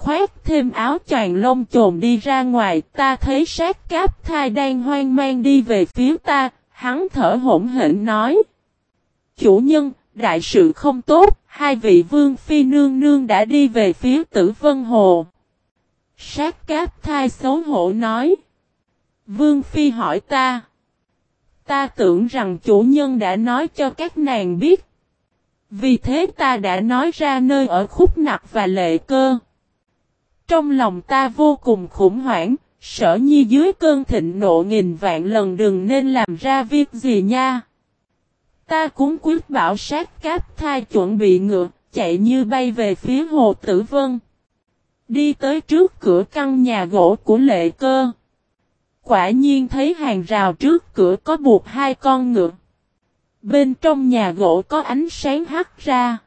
khoét thêm áo choàng lông chồn đi ra ngoài, ta thấy sát cáp thai đang hoang mang đi về phía ta, hắn thở hổn hển nói. Chủ nhân, đại sự không tốt, hai vị vương phi nương nương đã đi về phía tử vân hồ. Sát cáp thai xấu hổ nói. Vương phi hỏi ta. Ta tưởng rằng chủ nhân đã nói cho các nàng biết. Vì thế ta đã nói ra nơi ở khúc nặc và lệ cơ. Trong lòng ta vô cùng khủng hoảng, sở nhi dưới cơn thịnh nộ nghìn vạn lần đừng nên làm ra việc gì nha. Ta cũng quyết bảo sát cáp thai chuẩn bị ngựa, chạy như bay về phía hồ tử vân. Đi tới trước cửa căn nhà gỗ của lệ cơ. Quả nhiên thấy hàng rào trước cửa có buộc hai con ngựa. Bên trong nhà gỗ có ánh sáng hắt ra.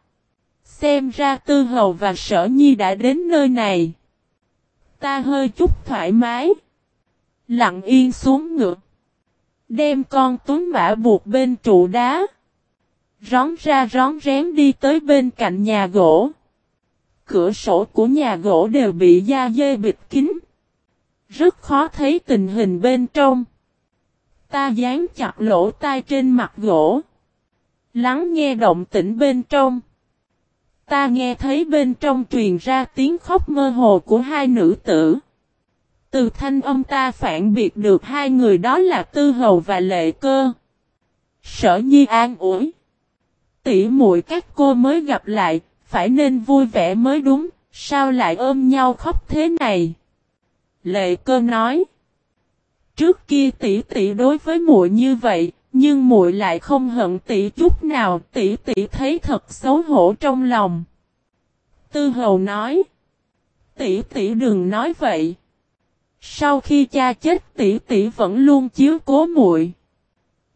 Xem ra tư hầu và sở nhi đã đến nơi này. Ta hơi chút thoải mái. Lặng yên xuống ngược, Đem con tuấn mã buộc bên trụ đá. Rón ra rón rén đi tới bên cạnh nhà gỗ. Cửa sổ của nhà gỗ đều bị da dê bịt kín. Rất khó thấy tình hình bên trong. Ta dán chặt lỗ tai trên mặt gỗ. Lắng nghe động tĩnh bên trong. Ta nghe thấy bên trong truyền ra tiếng khóc mơ hồ của hai nữ tử. Từ thanh âm ta phản biệt được hai người đó là Tư Hầu và Lệ Cơ. Sở Nhi an ủi. Tỷ muội các cô mới gặp lại, phải nên vui vẻ mới đúng, sao lại ôm nhau khóc thế này? Lệ Cơ nói. Trước kia tỷ tỷ đối với muội như vậy, nhưng muội lại không hận tỷ chút nào, tỷ tỷ thấy thật xấu hổ trong lòng. Tư hầu nói. Tỷ tỷ đừng nói vậy. Sau khi cha chết tỷ tỷ vẫn luôn chiếu cố muội.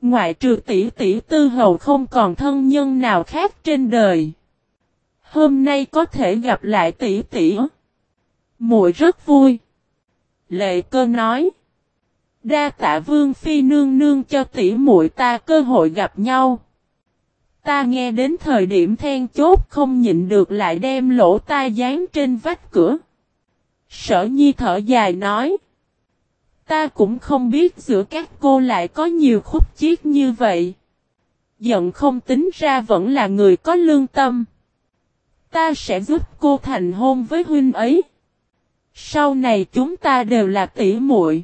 Ngoại trừ tỷ tỷ tư hầu không còn thân nhân nào khác trên đời. Hôm nay có thể gặp lại tỷ tỷ. Muội rất vui. Lệ cơ nói. Đa tạ vương phi nương nương cho tỷ muội ta cơ hội gặp nhau. Ta nghe đến thời điểm then chốt không nhịn được lại đem lỗ ta dán trên vách cửa. Sở nhi thở dài nói. Ta cũng không biết giữa các cô lại có nhiều khúc chiết như vậy. Giận không tính ra vẫn là người có lương tâm. Ta sẽ giúp cô thành hôn với huynh ấy. Sau này chúng ta đều là tỷ muội.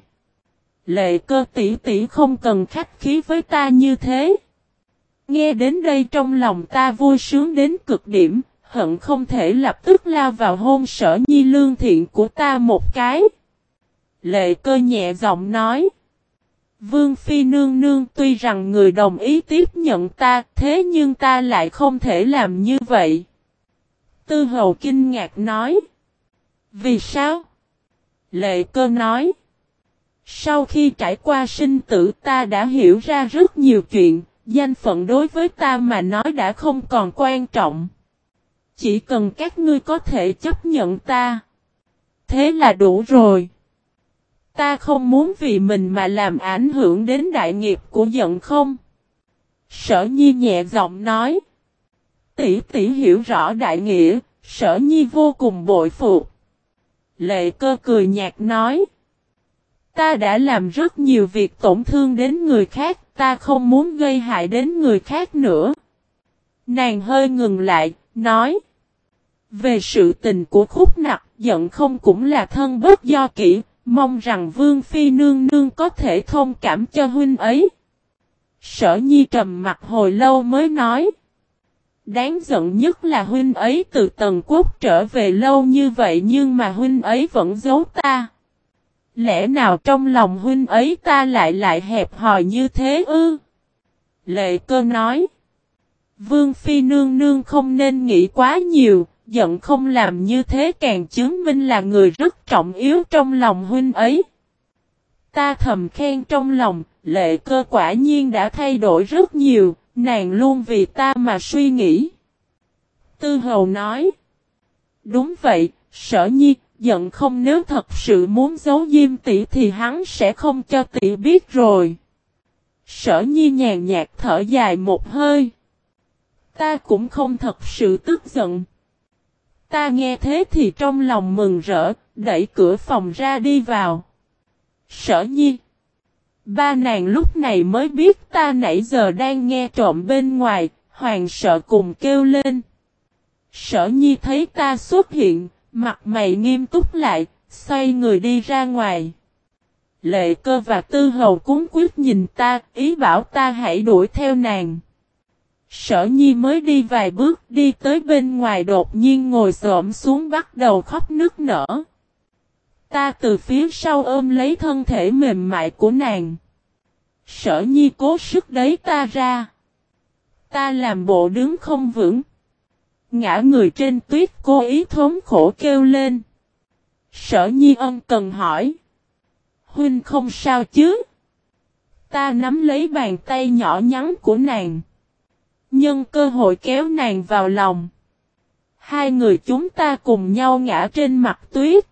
Lệ cơ tỷ tỷ không cần khách khí với ta như thế. Nghe đến đây trong lòng ta vui sướng đến cực điểm, hận không thể lập tức lao vào hôn sở nhi lương thiện của ta một cái. Lệ cơ nhẹ giọng nói. Vương Phi nương nương tuy rằng người đồng ý tiếp nhận ta, thế nhưng ta lại không thể làm như vậy. Tư hầu kinh ngạc nói. Vì sao? Lệ cơ nói. Sau khi trải qua sinh tử ta đã hiểu ra rất nhiều chuyện, danh phận đối với ta mà nói đã không còn quan trọng. Chỉ cần các ngươi có thể chấp nhận ta. Thế là đủ rồi. Ta không muốn vì mình mà làm ảnh hưởng đến đại nghiệp của giận không. Sở nhi nhẹ giọng nói. Tỷ tỷ hiểu rõ đại nghĩa, sở nhi vô cùng bội phục. Lệ cơ cười nhạt nói. Ta đã làm rất nhiều việc tổn thương đến người khác, ta không muốn gây hại đến người khác nữa. Nàng hơi ngừng lại, nói. Về sự tình của khúc nặc, giận không cũng là thân bất do kỹ, mong rằng Vương Phi nương nương có thể thông cảm cho huynh ấy. Sở nhi trầm mặt hồi lâu mới nói. Đáng giận nhất là huynh ấy từ tầng quốc trở về lâu như vậy nhưng mà huynh ấy vẫn giấu ta. Lẽ nào trong lòng huynh ấy ta lại lại hẹp hòi như thế ư? Lệ cơ nói. Vương Phi nương nương không nên nghĩ quá nhiều, giận không làm như thế càng chứng minh là người rất trọng yếu trong lòng huynh ấy. Ta thầm khen trong lòng, lệ cơ quả nhiên đã thay đổi rất nhiều, nàng luôn vì ta mà suy nghĩ. Tư hầu nói. Đúng vậy, sở nhi, giận không nếu thật sự muốn giấu diêm tỷ thì hắn sẽ không cho tỷ biết rồi. Sở nhi nhàn nhạt thở dài một hơi. Ta cũng không thật sự tức giận. Ta nghe thế thì trong lòng mừng rỡ, đẩy cửa phòng ra đi vào. Sở nhi. Ba nàng lúc này mới biết ta nãy giờ đang nghe trộm bên ngoài, hoàng sợ cùng kêu lên. Sở nhi thấy ta xuất hiện, mặt mày nghiêm túc lại, xoay người đi ra ngoài. Lệ cơ và tư hầu cúng quyết nhìn ta, ý bảo ta hãy đuổi theo nàng. Sở nhi mới đi vài bước đi tới bên ngoài đột nhiên ngồi xổm xuống bắt đầu khóc nức nở. Ta từ phía sau ôm lấy thân thể mềm mại của nàng. Sở nhi cố sức đấy ta ra. Ta làm bộ đứng không vững. Ngã người trên tuyết cố ý thốn khổ kêu lên. Sở nhi ân cần hỏi. Huynh không sao chứ? Ta nắm lấy bàn tay nhỏ nhắn của nàng. Nhân cơ hội kéo nàng vào lòng. Hai người chúng ta cùng nhau ngã trên mặt tuyết.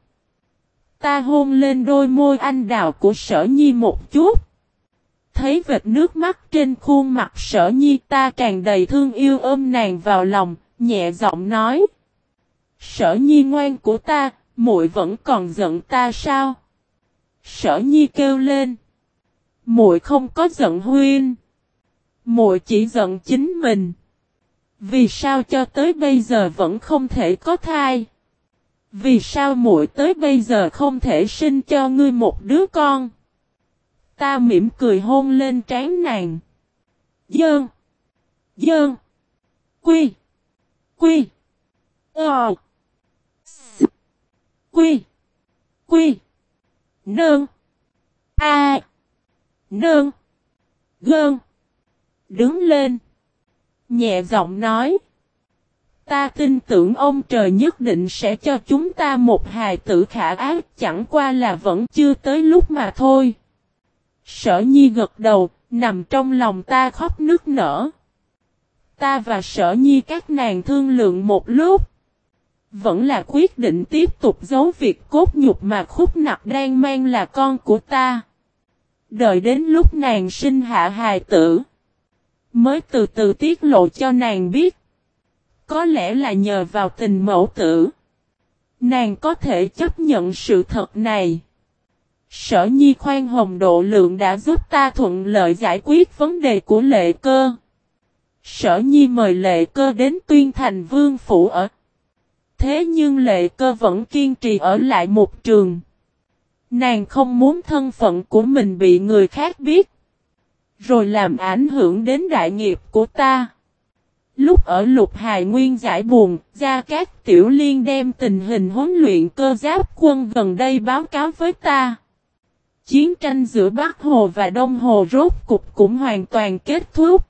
Ta hôn lên đôi môi anh đào của sở nhi một chút. Thấy vệt nước mắt trên khuôn mặt sở nhi ta tràn đầy thương yêu ôm nàng vào lòng, nhẹ giọng nói. Sở nhi ngoan của ta, muội vẫn còn giận ta sao? Sở nhi kêu lên. muội không có giận huyên. muội chỉ giận chính mình. Vì sao cho tới bây giờ vẫn không thể có thai? Vì sao muội tới bây giờ không thể sinh cho ngươi một đứa con? Ta mỉm cười hôn lên trán nàng. Dơn. Dơn. Quy. Quy. Ờ. Quy. Quy. Nương. A. Nương. Gơn. Đứng lên. Nhẹ giọng nói. Ta tin tưởng ông trời nhất định sẽ cho chúng ta một hài tử khả ác chẳng qua là vẫn chưa tới lúc mà thôi. Sở nhi gật đầu, nằm trong lòng ta khóc nức nở. Ta và sở nhi các nàng thương lượng một lúc. Vẫn là quyết định tiếp tục giấu việc cốt nhục mà khúc nặc đang mang là con của ta. Đợi đến lúc nàng sinh hạ hài tử. Mới từ từ tiết lộ cho nàng biết. Có lẽ là nhờ vào tình mẫu tử. Nàng có thể chấp nhận sự thật này. Sở nhi khoan hồng độ lượng đã giúp ta thuận lợi giải quyết vấn đề của lệ cơ. Sở nhi mời lệ cơ đến tuyên thành vương phủ ở. Thế nhưng lệ cơ vẫn kiên trì ở lại một trường. Nàng không muốn thân phận của mình bị người khác biết. Rồi làm ảnh hưởng đến đại nghiệp của ta. Lúc ở lục hài nguyên giải buồn, Gia Cát Tiểu Liên đem tình hình huấn luyện cơ giáp quân gần đây báo cáo với ta. Chiến tranh giữa Bắc Hồ và Đông Hồ rốt cục cũng hoàn toàn kết thúc.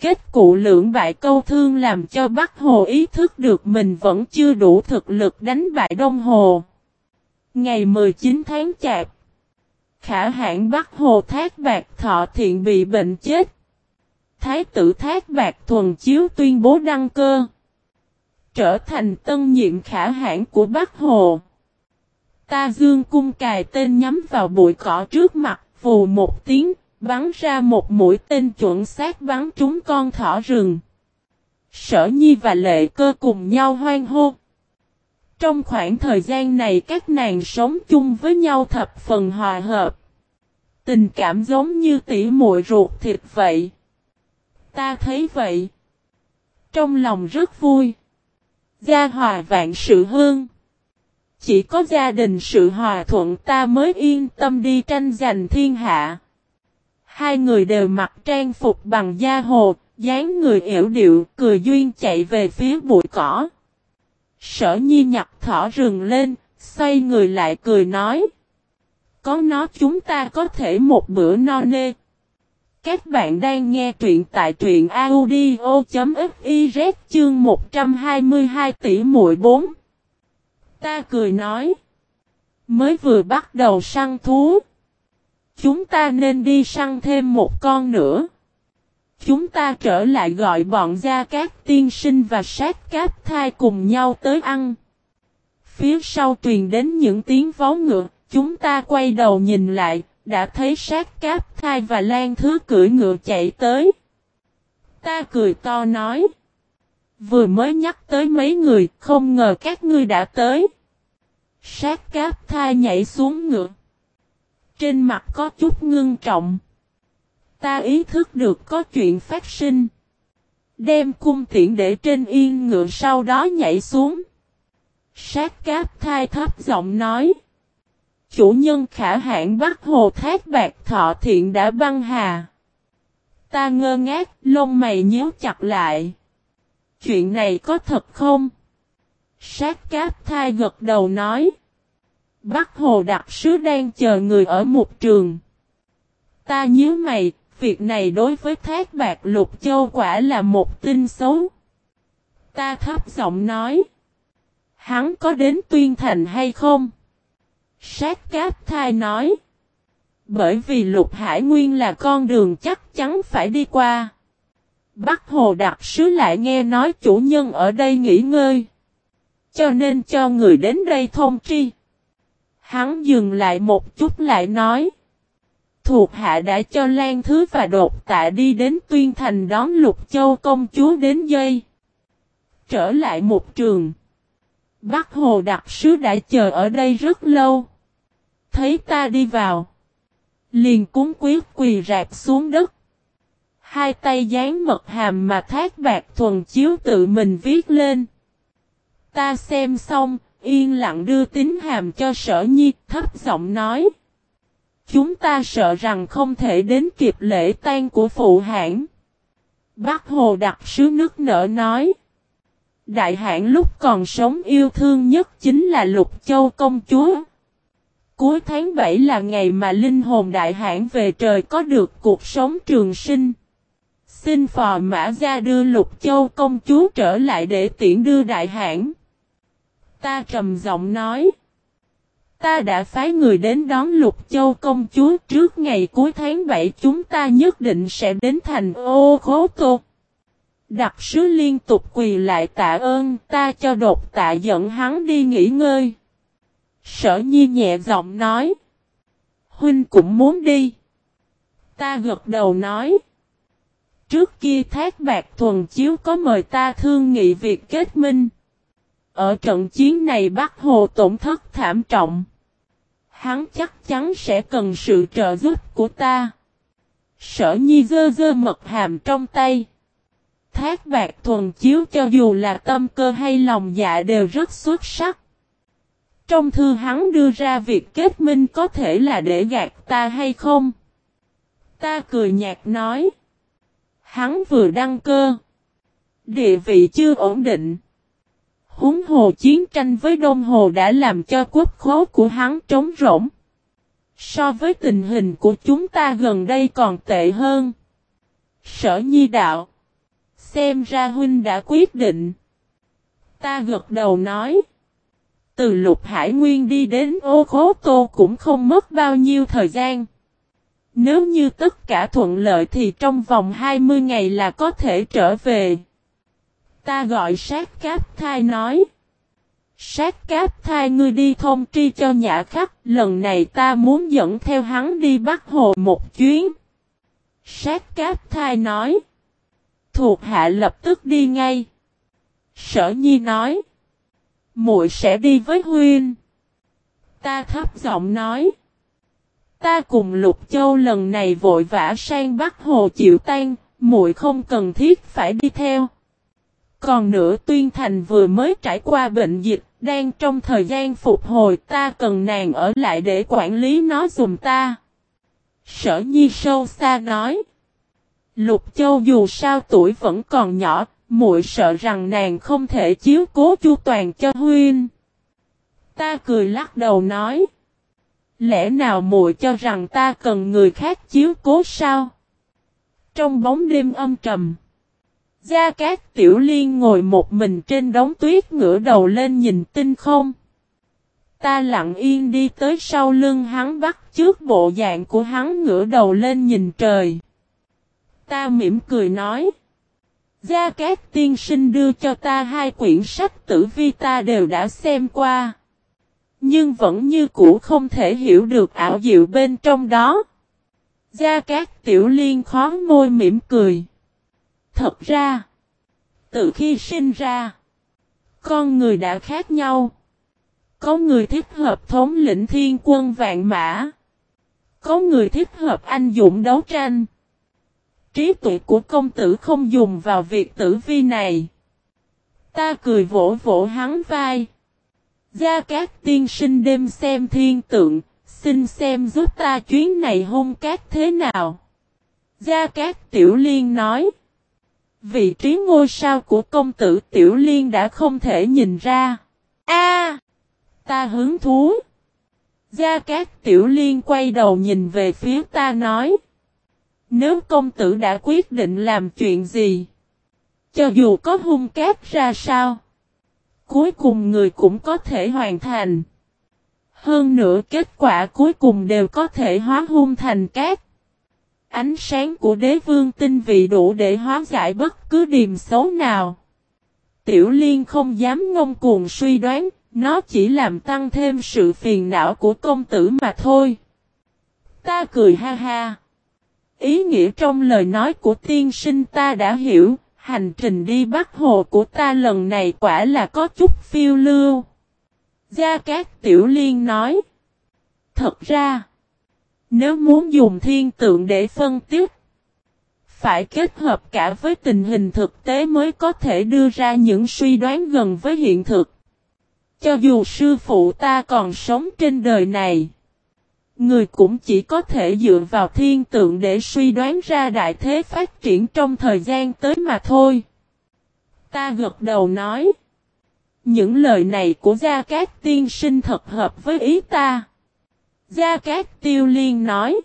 Kết cụ lưỡng bại câu thương làm cho Bắc Hồ ý thức được mình vẫn chưa đủ thực lực đánh bại Đông Hồ. Ngày 19 tháng Chạp, khả hãn Bắc Hồ Thác Bạc Thọ Thiện bị bệnh chết. Thái tử Thác Bạc Thuần Chiếu tuyên bố đăng cơ. Trở thành tân nhiệm khả hãn của Bắc Hồ. Ta dương cung cài tên nhắm vào bụi cỏ trước mặt, phù một tiếng, bắn ra một mũi tên chuẩn xác bắn trúng con thỏ rừng. Sở Nhi và Lệ Cơ cùng nhau hoan hô. Trong khoảng thời gian này các nàng sống chung với nhau thập phần hòa hợp. Tình cảm giống như tỉ muội ruột thịt vậy. Ta thấy vậy. Trong lòng rất vui. Gia hòa vạn sự hương. Chỉ có gia đình sự hòa thuận ta mới yên tâm đi tranh giành thiên hạ. Hai người đều mặc trang phục bằng da hồ, dáng người yểu điệu, cười duyên chạy về phía bụi cỏ. Sở nhi nhặt thỏ rừng lên, xoay người lại cười nói. Có nó chúng ta có thể một bữa no nê. Các bạn đang nghe truyện tại truyện audio.fiz chương 122 tỷ muội 4. Ta cười nói. Mới vừa bắt đầu săn thú. Chúng ta nên đi săn thêm một con nữa. Chúng ta trở lại gọi bọn gia các tiên sinh và sát cáp thai cùng nhau tới ăn. Phía sau truyền đến những tiếng vó ngựa, chúng ta quay đầu nhìn lại, đã thấy sát cáp thai và lan thứ cưỡi ngựa chạy tới. Ta cười to nói. Vừa mới nhắc tới mấy người, không ngờ các ngươi đã tới. Sát cáp thai nhảy xuống ngựa. Trên mặt có chút ngưng trọng. Ta ý thức được có chuyện phát sinh. Đem cung tiện để trên yên ngựa sau đó nhảy xuống. Sát cáp thai thấp giọng nói. Chủ nhân khả hạn bắt hồ thác bạc thọ thiện đã băng hà. Ta ngơ ngác, lông mày nhíu chặt lại. Chuyện này có thật không? Sát cáp thai gật đầu nói. Bắc Hồ đặc sứ đang chờ người ở một trường. Ta nhớ mày, việc này đối với thác bạc lục châu quả là một tin xấu. Ta thấp giọng nói. Hắn có đến tuyên thành hay không? Sát cáp thai nói. Bởi vì lục hải nguyên là con đường chắc chắn phải đi qua. Bắc Hồ đặc sứ lại nghe nói chủ nhân ở đây nghỉ ngơi. Cho nên cho người đến đây thông tri. Hắn dừng lại một chút lại nói. Thuộc hạ đã cho Lan Thứ và đột tạ đi đến Tuyên Thành đón Lục Châu công chúa đến dây. Trở lại một trường. Bắc Hồ đặc sứ đã chờ ở đây rất lâu. Thấy ta đi vào. Liền cúng quyết quỳ rạp xuống đất. Hai tay dán mật hàm mà thác bạc thuần chiếu tự mình viết lên. Ta xem xong, yên lặng đưa tín hàm cho sở nhi, thấp giọng nói. Chúng ta sợ rằng không thể đến kịp lễ tan của phụ hãng. Bác Hồ đặc sứ nước nở nói. Đại hãng lúc còn sống yêu thương nhất chính là Lục Châu công chúa. Cuối tháng 7 là ngày mà linh hồn đại hãng về trời có được cuộc sống trường sinh. Xin phò mã ra đưa Lục Châu công chúa trở lại để tiễn đưa đại hãng. Ta trầm giọng nói. Ta đã phái người đến đón Lục Châu công chúa trước ngày cuối tháng 7 chúng ta nhất định sẽ đến thành ô khố tô. Đặc sứ liên tục quỳ lại tạ ơn, ta cho đột tạ dẫn hắn đi nghỉ ngơi. Sở nhi nhẹ giọng nói. Huynh cũng muốn đi. Ta gật đầu nói. Trước kia thác bạc thuần chiếu có mời ta thương nghị việc kết minh. Ở trận chiến này Bắc Hồ tổn thất thảm trọng. Hắn chắc chắn sẽ cần sự trợ giúp của ta. Sở nhi dơ dơ mật hàm trong tay. Thác bạc thuần chiếu cho dù là tâm cơ hay lòng dạ đều rất xuất sắc. Trong thư hắn đưa ra việc kết minh có thể là để gạt ta hay không? Ta cười nhạt nói. Hắn vừa đăng cơ. Địa vị chưa ổn định. Húng hồ chiến tranh với Đông Hồ đã làm cho quốc khố của hắn trống rỗng. So với tình hình của chúng ta gần đây còn tệ hơn. Sở nhi đạo. Xem ra huynh đã quyết định. Ta gật đầu nói. Từ lục hải nguyên đi đến ô khố tô cũng không mất bao nhiêu thời gian. Nếu như tất cả thuận lợi thì trong vòng 20 ngày là có thể trở về. Ta gọi sát cáp thai nói. Sát cáp thai ngươi đi thông tri cho nhã khắc, lần này ta muốn dẫn theo hắn đi bắt hồ một chuyến. Sát cáp thai nói. Thuộc hạ lập tức đi ngay. Sở nhi nói. muội sẽ đi với huyên Ta thấp giọng nói. Ta cùng Lục Châu lần này vội vã sang Bắc Hồ chịu tan, muội không cần thiết phải đi theo. Còn nữa Tuyên Thành vừa mới trải qua bệnh dịch, đang trong thời gian phục hồi ta cần nàng ở lại để quản lý nó dùm ta. Sở Nhi sâu xa nói. Lục Châu dù sao tuổi vẫn còn nhỏ, muội sợ rằng nàng không thể chiếu cố chu toàn cho huynh. Ta cười lắc đầu nói. Lẽ nào muội cho rằng ta cần người khác chiếu cố sao? Trong bóng đêm âm trầm. Gia Cát Tiểu Liên ngồi một mình trên đống tuyết ngửa đầu lên nhìn tinh không. Ta lặng yên đi tới sau lưng hắn bắt trước bộ dạng của hắn ngửa đầu lên nhìn trời. Ta mỉm cười nói. Gia Cát tiên sinh đưa cho ta hai quyển sách tử vi ta đều đã xem qua. Nhưng vẫn như cũ không thể hiểu được ảo diệu bên trong đó. Gia Cát Tiểu Liên khó môi mỉm cười. Thật ra, Từ khi sinh ra, con người đã khác nhau. Có người thích hợp thống lĩnh thiên quân vạn mã. Có người thích hợp anh dũng đấu tranh. Trí tuệ của công tử không dùng vào việc tử vi này. Ta cười vỗ vỗ hắn vai. Gia Cát tiên sinh đêm xem thiên tượng, xin xem giúp ta chuyến này hung cát thế nào. Gia Cát Tiểu Liên nói. Vị trí ngôi sao của công tử Tiểu Liên đã không thể nhìn ra. A, Ta hứng thú. Gia Cát Tiểu Liên quay đầu nhìn về phía ta nói. Nếu công tử đã quyết định làm chuyện gì? Cho dù có hung cát ra sao? Cuối cùng người cũng có thể hoàn thành. Hơn nữa kết quả cuối cùng đều có thể hóa hung thành cát. Ánh sáng của đế vương tinh vị đủ để hóa giải bất cứ điềm xấu nào. Tiểu liên không dám ngông cuồng suy đoán, nó chỉ làm tăng thêm sự phiền não của công tử mà thôi. Ta cười ha ha. Ý nghĩa trong lời nói của tiên sinh ta đã hiểu, hành trình đi Bắc Hồ của ta lần này quả là có chút phiêu lưu. Gia Cát Tiểu Liên nói. Thật ra, nếu muốn dùng thiên tượng để phân tích, phải kết hợp cả với tình hình thực tế mới có thể đưa ra những suy đoán gần với hiện thực. Cho dù sư phụ ta còn sống trên đời này, người cũng chỉ có thể dựa vào thiên tượng để suy đoán ra đại thế phát triển trong thời gian tới mà thôi. Ta gật đầu nói. Những lời này của Gia Cát tiên sinh thật hợp với ý ta. Gia Cát tiêu liên nói.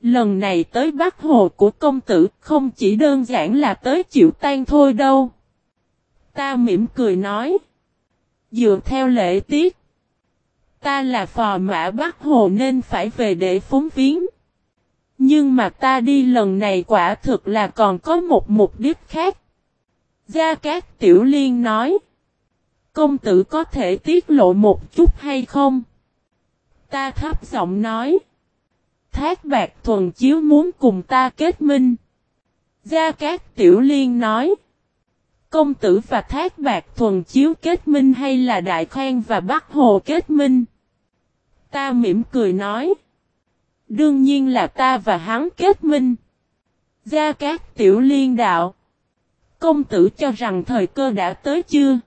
Lần này tới Bắc Hồ của công tử không chỉ đơn giản là tới chịu tan thôi đâu. Ta mỉm cười nói. Dựa theo lễ tiết. Ta là phò mã Bắc Hồ nên phải về để phúng viếng. Nhưng mà ta đi lần này quả thực là còn có một mục đích khác. Gia Cát Tiểu Liên nói. Công tử có thể tiết lộ một chút hay không? Ta thấp giọng nói. Thác bạc thuần chiếu muốn cùng ta kết minh. Gia Cát Tiểu Liên nói. Công tử và thác bạc thuần chiếu kết minh hay là đại khoan và bắc hồ kết minh? Ta mỉm cười nói. Đương nhiên là ta và hắn kết minh. Gia Cát Tiểu Liên đạo. Công tử cho rằng thời cơ đã tới chưa?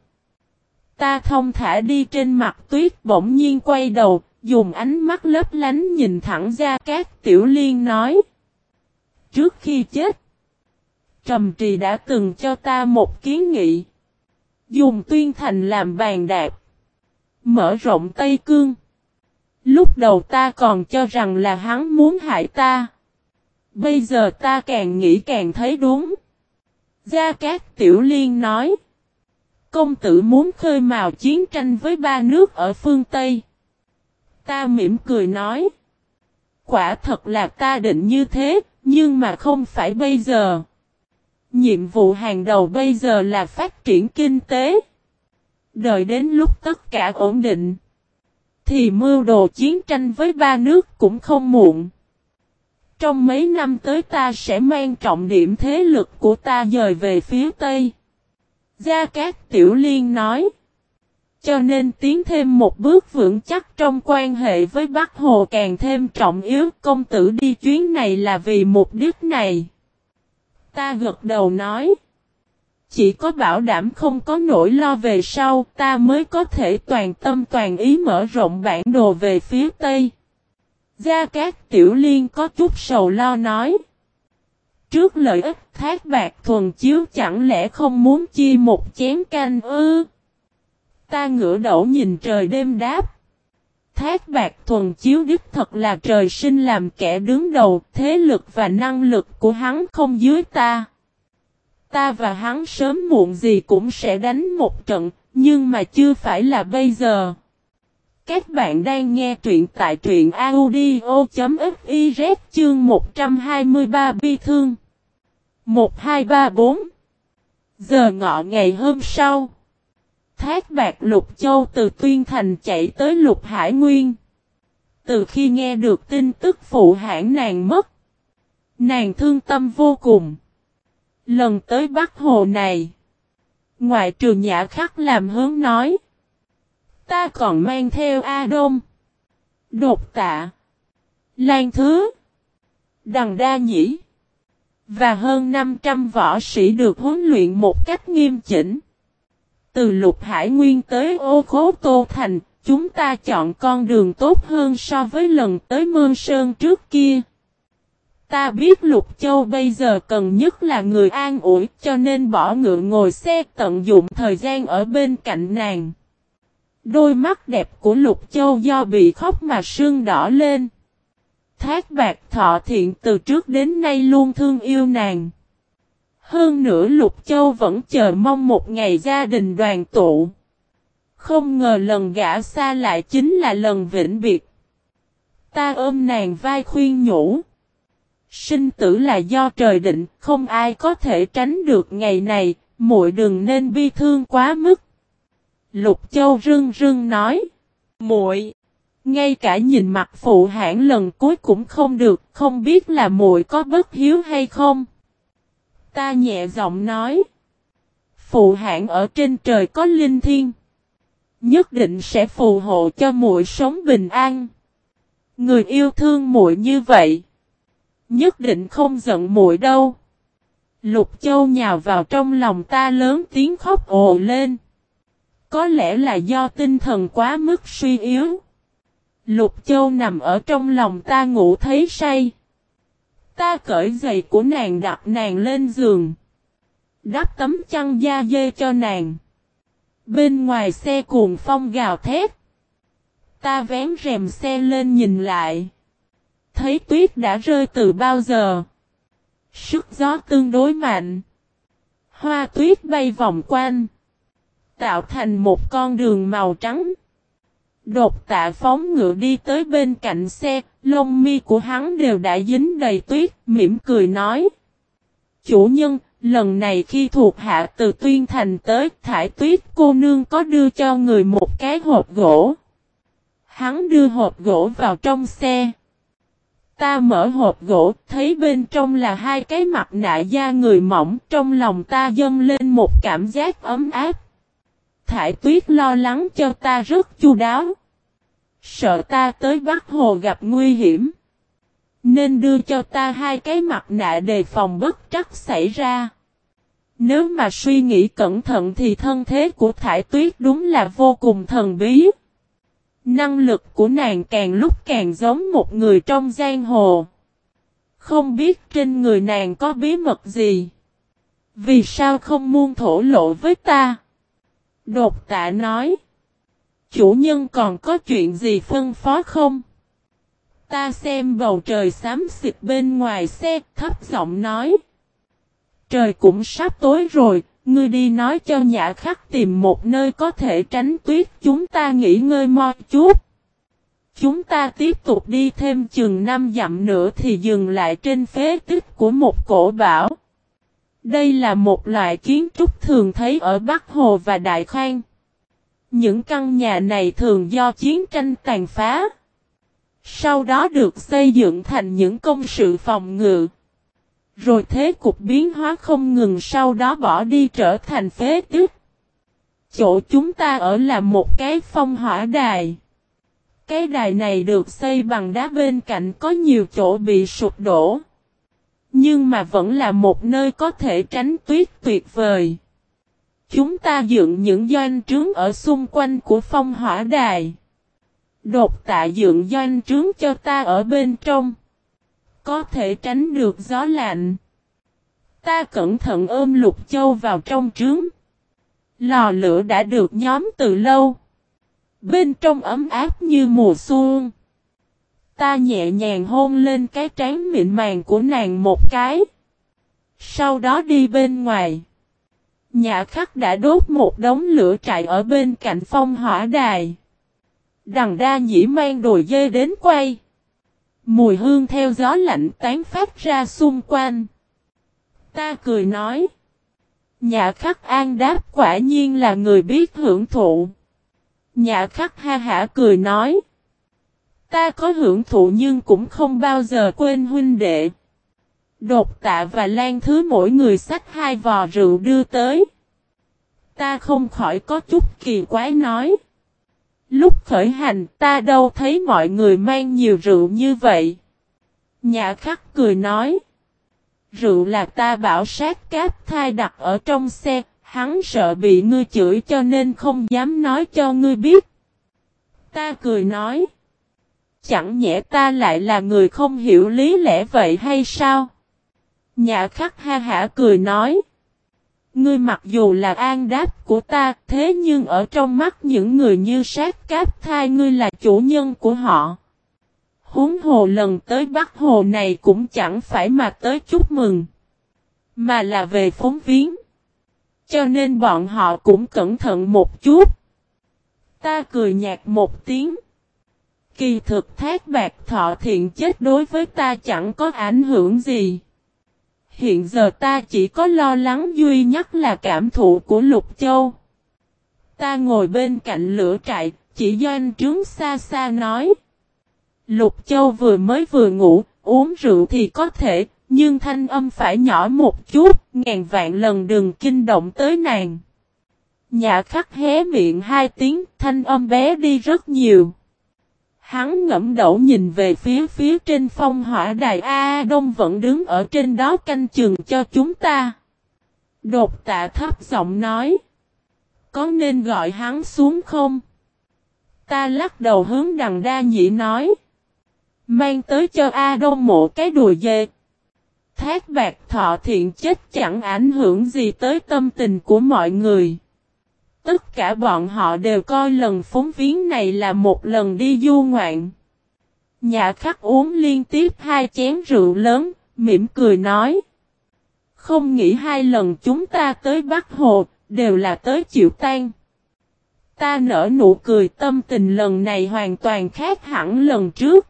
Ta thông thả đi trên mặt tuyết bỗng nhiên quay đầu, dùng ánh mắt lấp lánh nhìn thẳng ra Cát Tiểu Liên nói. Trước khi chết, Trầm Trì đã từng cho ta một kiến nghị. Dùng tuyên thành làm bàn đạp. Mở rộng Tây Cương. Lúc đầu ta còn cho rằng là hắn muốn hại ta. Bây giờ ta càng nghĩ càng thấy đúng. Gia Cát Tiểu Liên nói. Công tử muốn khơi mào chiến tranh với ba nước ở phương Tây. Ta mỉm cười nói. Quả thật là ta định như thế, nhưng mà không phải bây giờ. Nhiệm vụ hàng đầu bây giờ là phát triển kinh tế. Đợi đến lúc tất cả ổn định. Thì mưu đồ chiến tranh với ba nước cũng không muộn. Trong mấy năm tới ta sẽ mang trọng điểm thế lực của ta dời về phía Tây. Gia Cát Tiểu Liên nói. Cho nên tiến thêm một bước vững chắc trong quan hệ với Bắc Hồ, càng thêm trọng yếu công tử đi chuyến này là vì mục đích này. Ta gật đầu nói. Chỉ có bảo đảm không có nỗi lo về sau, ta mới có thể toàn tâm toàn ý mở rộng bản đồ về phía Tây. Gia Cát Tiểu Liên có chút sầu lo nói. Trước lợi ích thác bạc thuần chiếu, chẳng lẽ không muốn chi một chén canh ư? Ta ngửa đầu nhìn trời đêm đáp. Thác bạc thuần chiếu đích thật là trời sinh làm kẻ đứng đầu, thế lực và năng lực của hắn không dưới ta. Ta và hắn sớm muộn gì cũng sẽ đánh một trận, nhưng mà chưa phải là bây giờ. Các bạn đang nghe truyện tại truyện audio.fiz chương 123 bi thương. 1234 Giờ ngọ ngày hôm sau. Thác bạc Lục Châu từ Tuyên Thành chạy tới Lục Hải Nguyên. Từ khi nghe được tin tức phụ hãng nàng mất. Nàng thương tâm vô cùng. Lần tới Bắc Hồ này. Ngoại trừ nhã khắc làm hướng nói. Ta còn mang theo A Đông. Đột tạ. Lan Thứ. Đằng Đa Nhĩ. Và hơn 500 võ sĩ được huấn luyện một cách nghiêm chỉnh. Từ lục hải nguyên tới ô khố tô thành, chúng ta chọn con đường tốt hơn so với lần tới mương sơn trước kia. Ta biết Lục Châu bây giờ cần nhất là người an ủi cho nên bỏ ngựa ngồi xe tận dụng thời gian ở bên cạnh nàng. Đôi mắt đẹp của Lục Châu do bị khóc mà sưng đỏ lên. Thác bạc thọ thiện từ trước đến nay luôn thương yêu nàng. Hơn nữa Lục Châu vẫn chờ mong một ngày gia đình đoàn tụ. Không ngờ lần gã xa lại chính là lần vĩnh biệt. Ta ôm nàng vai khuyên nhủ. Sinh tử là do trời định, không ai có thể tránh được ngày này, muội đừng nên bi thương quá mức. Lục Châu rưng rưng nói, muội, ngay cả nhìn mặt phụ hãng lần cuối cũng không được, không biết là muội có bất hiếu hay không. Ta nhẹ giọng nói, phụ hạng ở trên trời có linh thiên, nhất định sẽ phù hộ cho muội sống bình an. Người yêu thương muội như vậy, Nhất định không giận muội đâu. Lục Châu nhào vào trong lòng ta lớn tiếng khóc ồ lên. Có lẽ là do tinh thần quá mức suy yếu. Lục Châu nằm ở trong lòng ta ngủ thấy say. Ta cởi giày của nàng đặt nàng lên giường. Đắp tấm chăn da dê cho nàng. Bên ngoài xe cuồng phong gào thét. Ta vén rèm xe lên nhìn lại thấy tuyết đã rơi từ bao giờ. Sức gió tương đối mạnh. Hoa tuyết bay vòng quanh. Tạo thành một con đường màu trắng. Đột tạ phóng ngựa đi tới bên cạnh xe, lông mi của hắn đều đã dính đầy tuyết, mỉm cười nói. Chủ nhân, lần này khi thuộc hạ từ tuyên thành tới, thải tuyết cô nương có đưa cho người một cái hộp gỗ. Hắn đưa hộp gỗ vào trong xe. Ta mở hộp gỗ, thấy bên trong là hai cái mặt nạ da người mỏng, trong lòng ta dâng lên một cảm giác ấm áp. Thải tuyết lo lắng cho ta rất chu đáo. Sợ ta tới Bắc Hồ gặp nguy hiểm. Nên đưa cho ta hai cái mặt nạ đề phòng bất trắc xảy ra. Nếu mà suy nghĩ cẩn thận thì thân thế của thải tuyết đúng là vô cùng thần bí. Năng lực của nàng càng lúc càng giống một người trong giang hồ. Không biết trên người nàng có bí mật gì. Vì sao không muốn thổ lộ với ta? Đột tạ nói. Chủ nhân còn có chuyện gì phân phó không? Ta xem bầu trời xám xịt bên ngoài xe thấp giọng nói. Trời cũng sắp tối rồi, Ngươi đi nói cho nhã khắc tìm một nơi có thể tránh tuyết chúng ta nghỉ ngơi mo chút. Chúng ta tiếp tục đi thêm chừng năm dặm nữa thì dừng lại trên phế tích của một cổ bảo. Đây là một loại kiến trúc thường thấy ở Bắc Hồ và Đại Khang. Những căn nhà này thường do chiến tranh tàn phá. Sau đó được xây dựng thành những công sự phòng ngự. Rồi thế cục biến hóa không ngừng sau đó bỏ đi trở thành phế tích. Chỗ chúng ta ở là một cái phong hỏa đài. Cái đài này được xây bằng đá bên cạnh có nhiều chỗ bị sụp đổ. Nhưng mà vẫn là một nơi có thể tránh tuyết tuyệt vời. Chúng ta dựng những doanh trướng ở xung quanh của phong hỏa đài. Đột tạ dựng doanh trướng cho ta ở bên trong có thể tránh được gió lạnh. Ta cẩn thận ôm lục châu vào trong trướng. Lò lửa đã được nhóm từ lâu. Bên trong ấm áp như mùa xuân. Ta nhẹ nhàng hôn lên cái trán mịn màng của nàng một cái. Sau đó đi bên ngoài. Nhà khắc đã đốt một đống lửa trại ở bên cạnh phong hỏa đài. Đằng đa nhĩ mang đồi dê đến quay. Mùi hương theo gió lạnh tán phát ra xung quanh. Ta cười nói. Nhà khắc an đáp quả nhiên là người biết hưởng thụ. Nhà khắc ha hả cười nói. Ta có hưởng thụ nhưng cũng không bao giờ quên huynh đệ. Đột tạ và lan thứ mỗi người sách hai vò rượu đưa tới. Ta không khỏi có chút kỳ quái nói. Lúc khởi hành ta đâu thấy mọi người mang nhiều rượu như vậy. Nhà khắc cười nói. Rượu là ta bảo sát cáp thai đặt ở trong xe, hắn sợ bị ngươi chửi cho nên không dám nói cho ngươi biết. Ta cười nói. Chẳng nhẽ ta lại là người không hiểu lý lẽ vậy hay sao? Nhà khắc ha hả cười nói. Ngươi mặc dù là an đáp của ta, thế nhưng ở trong mắt những người như sát cáp thai ngươi là chủ nhân của họ. Huống hồ lần tới Bắc Hồ này cũng chẳng phải mà tới chúc mừng, mà là về phóng viếng. Cho nên bọn họ cũng cẩn thận một chút. Ta cười nhạt một tiếng. Kỳ thực thác bạc thọ thiện chết đối với ta chẳng có ảnh hưởng gì. Hiện giờ ta chỉ có lo lắng duy nhất là cảm thụ của Lục Châu. Ta ngồi bên cạnh lửa trại, chỉ doanh trướng xa xa nói. Lục Châu vừa mới vừa ngủ, uống rượu thì có thể, nhưng thanh âm phải nhỏ một chút, ngàn vạn lần đừng kinh động tới nàng. Nhà khắc hé miệng hai tiếng, thanh âm bé đi rất nhiều. Hắn ngẫm đầu nhìn về phía phía trên phong hỏa đài A Đông vẫn đứng ở trên đó canh chừng cho chúng ta. Đột tạ thấp giọng nói. Có nên gọi hắn xuống không? Ta lắc đầu hướng đằng đa nhị nói. Mang tới cho A Đông mộ cái đùi dê. Thác bạc thọ thiện chết chẳng ảnh hưởng gì tới tâm tình của mọi người. Tất cả bọn họ đều coi lần phóng viếng này là một lần đi du ngoạn. Nhà khắc uống liên tiếp hai chén rượu lớn, mỉm cười nói. Không nghĩ hai lần chúng ta tới Bắc Hồ, đều là tới chịu tan. Ta nở nụ cười tâm tình lần này hoàn toàn khác hẳn lần trước.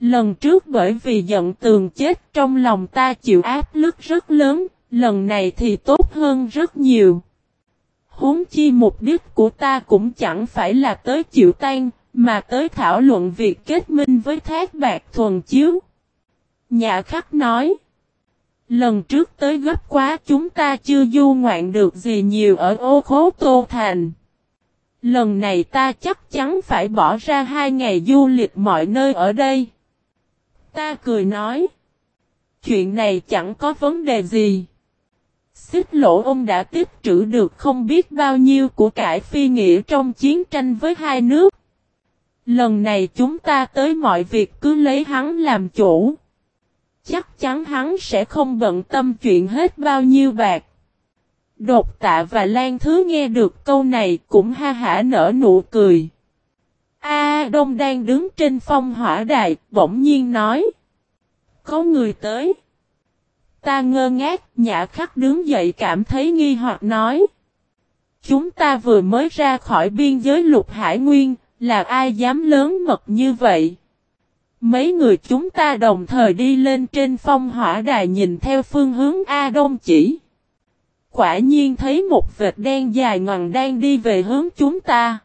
Lần trước bởi vì giận tường chết trong lòng ta chịu áp lực rất lớn, lần này thì tốt hơn rất nhiều. Huống chi mục đích của ta cũng chẳng phải là tới chịu tan, mà tới thảo luận việc kết minh với thác bạc thuần chiếu. Nhà khắc nói. Lần trước tới gấp quá chúng ta chưa du ngoạn được gì nhiều ở ô khố Tô Thành. Lần này ta chắc chắn phải bỏ ra hai ngày du lịch mọi nơi ở đây. Ta cười nói. Chuyện này chẳng có vấn đề gì. Xích lỗ ông đã tích trữ được không biết bao nhiêu của cải phi nghĩa trong chiến tranh với hai nước. Lần này chúng ta tới mọi việc cứ lấy hắn làm chủ. Chắc chắn hắn sẽ không bận tâm chuyện hết bao nhiêu bạc. Đột tạ và Lan Thứ nghe được câu này cũng ha hả nở nụ cười. A Đông đang đứng trên phong hỏa đài, bỗng nhiên nói. Có người tới. Ta ngơ ngác, nhã khắc đứng dậy cảm thấy nghi hoặc nói. Chúng ta vừa mới ra khỏi biên giới lục hải nguyên, là ai dám lớn mật như vậy? Mấy người chúng ta đồng thời đi lên trên phong hỏa đài nhìn theo phương hướng A Đông chỉ. Quả nhiên thấy một vệt đen dài ngoằn đang đi về hướng chúng ta.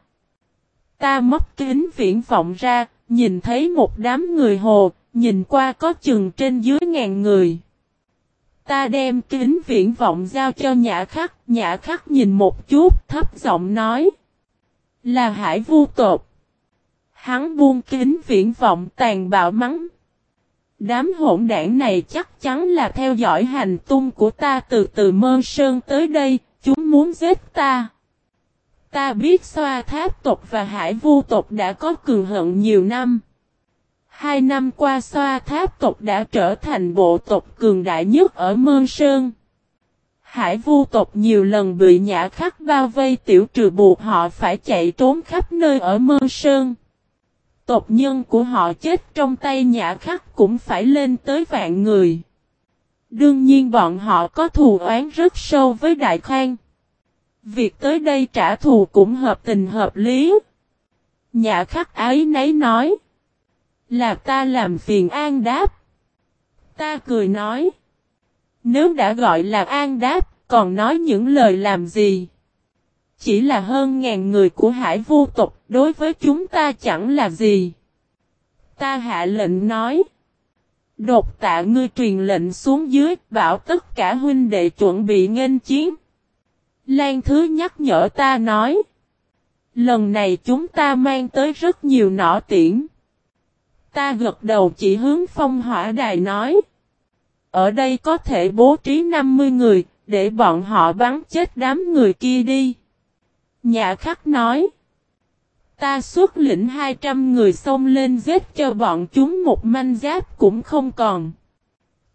Ta móc kính viễn vọng ra, nhìn thấy một đám người hồ, nhìn qua có chừng trên dưới ngàn người. Ta đem kính viễn vọng giao cho nhã khắc, nhã khắc nhìn một chút, thấp giọng nói. Là hải vu tột. Hắn buông kính viễn vọng tàn bạo mắng. Đám hỗn đảng này chắc chắn là theo dõi hành tung của ta từ từ mơ sơn tới đây, chúng muốn giết ta. Ta biết xoa tháp tộc và hải vu tộc đã có cường hận nhiều năm. Hai năm qua xoa tháp tộc đã trở thành bộ tộc cường đại nhất ở Mơ Sơn. Hải vu tộc nhiều lần bị nhã khắc bao vây, tiểu trừ buộc họ phải chạy trốn khắp nơi ở Mơ Sơn. Tộc nhân của họ chết trong tay nhã khắc cũng phải lên tới vạn người. Đương nhiên bọn họ có thù oán rất sâu với Đại Khang. Việc tới đây trả thù cũng hợp tình hợp lý. Nhã khắc ái nấy nói. Là ta làm phiền an đáp. Ta cười nói. Nếu đã gọi là an đáp, còn nói những lời làm gì? Chỉ là hơn ngàn người của hải vô tộc, đối với chúng ta chẳng là gì. Ta hạ lệnh nói. Đột tạ ngươi truyền lệnh xuống dưới, bảo tất cả huynh đệ chuẩn bị nghênh chiến. Lan Thứ nhắc nhở ta nói. Lần này chúng ta mang tới rất nhiều nỏ tiễn. Ta gật đầu chỉ hướng phong hỏa đài nói. Ở đây có thể bố trí 50 người, để bọn họ bắn chết đám người kia đi. nhà khắc nói. Ta xuất lĩnh 200 người xông lên giết cho bọn chúng một manh giáp cũng không còn.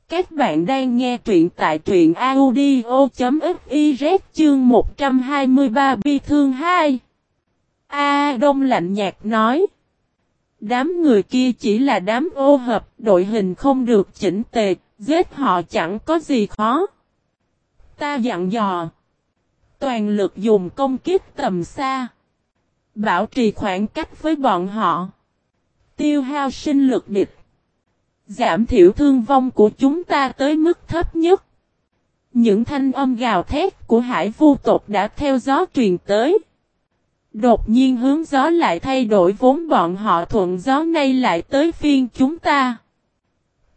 Các bạn đang nghe truyện tại truyện audio.fiz chương 123 bi thương 2. A Đông lạnh nhạt nói. Đám người kia chỉ là đám ô hợp, đội hình không được chỉnh tề, giết họ chẳng có gì khó. Ta dặn dò. Toàn lực dùng công kích tầm xa. Bảo trì khoảng cách với bọn họ. Tiêu hao sinh lực địch. Giảm thiểu thương vong của chúng ta tới mức thấp nhất. Những thanh âm gào thét của hải vu tộc đã theo gió truyền tới. Đột nhiên hướng gió lại thay đổi vốn bọn họ thuận gió nay lại tới phiên chúng ta.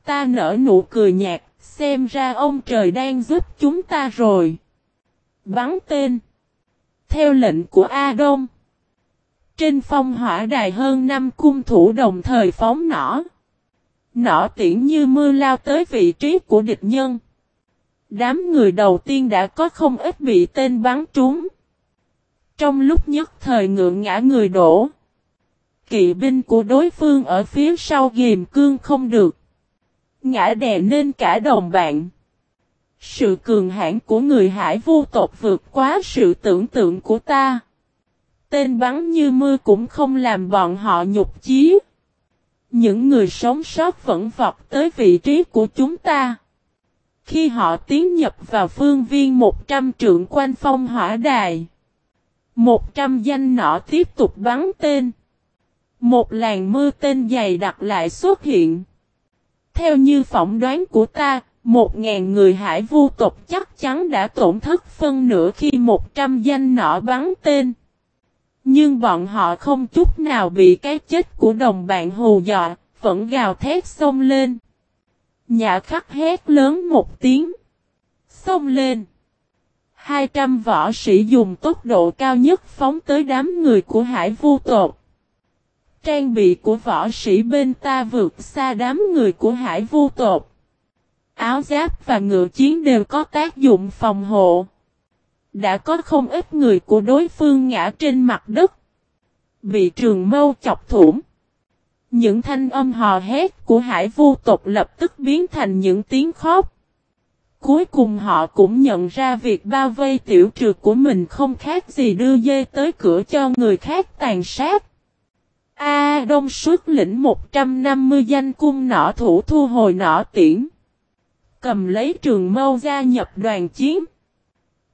Ta nở nụ cười nhạt, xem ra ông trời đang giúp chúng ta rồi. Bắn tên. Theo lệnh của A Đông. Trên phong hỏa đài hơn năm cung thủ đồng thời phóng nỏ. Nỏ tiễn như mưa lao tới vị trí của địch nhân. Đám người đầu tiên đã có không ít bị tên bắn trúng. Trong lúc nhất thời ngượng ngã người đổ. Kỵ binh của đối phương ở phía sau ghim cương không được. Ngã đè nên cả đồng bạn. Sự cường hãn của người hải vô tộc vượt quá sự tưởng tượng của ta. Tên bắn như mưa cũng không làm bọn họ nhục chí. Những người sống sót vẫn vọt tới vị trí của chúng ta. Khi họ tiến nhập vào phương viên 100 trượng quanh phong hỏa đài. 100 danh nỏ tiếp tục bắn tên. Một làn mưa tên dày đặc lại xuất hiện. Theo như phỏng đoán của ta, một ngàn người hải vu tộc chắc chắn đã tổn thất phân nửa khi 100 danh nọ bắn tên. Nhưng bọn họ không chút nào bị cái chết của đồng bạn hù dọa, vẫn gào thét xông lên. Nhã khắc hét lớn một tiếng. Xông lên. 200 võ sĩ dùng tốc độ cao nhất phóng tới đám người của hải vu tộc. Trang bị của võ sĩ bên ta vượt xa đám người của hải vu tộc. Áo giáp và ngựa chiến đều có tác dụng phòng hộ. Đã có không ít người của đối phương ngã trên mặt đất. Bị trường mâu chọc thủng. Những thanh âm hò hét của hải vu tộc lập tức biến thành những tiếng khóc. Cuối cùng họ cũng nhận ra việc bao vây tiểu trượt của mình không khác gì đưa dê tới cửa cho người khác tàn sát. A Đông xuất lĩnh 150 danh cung nỏ thủ thu hồi nỏ tiễn. Cầm lấy trường mâu gia nhập đoàn chiến.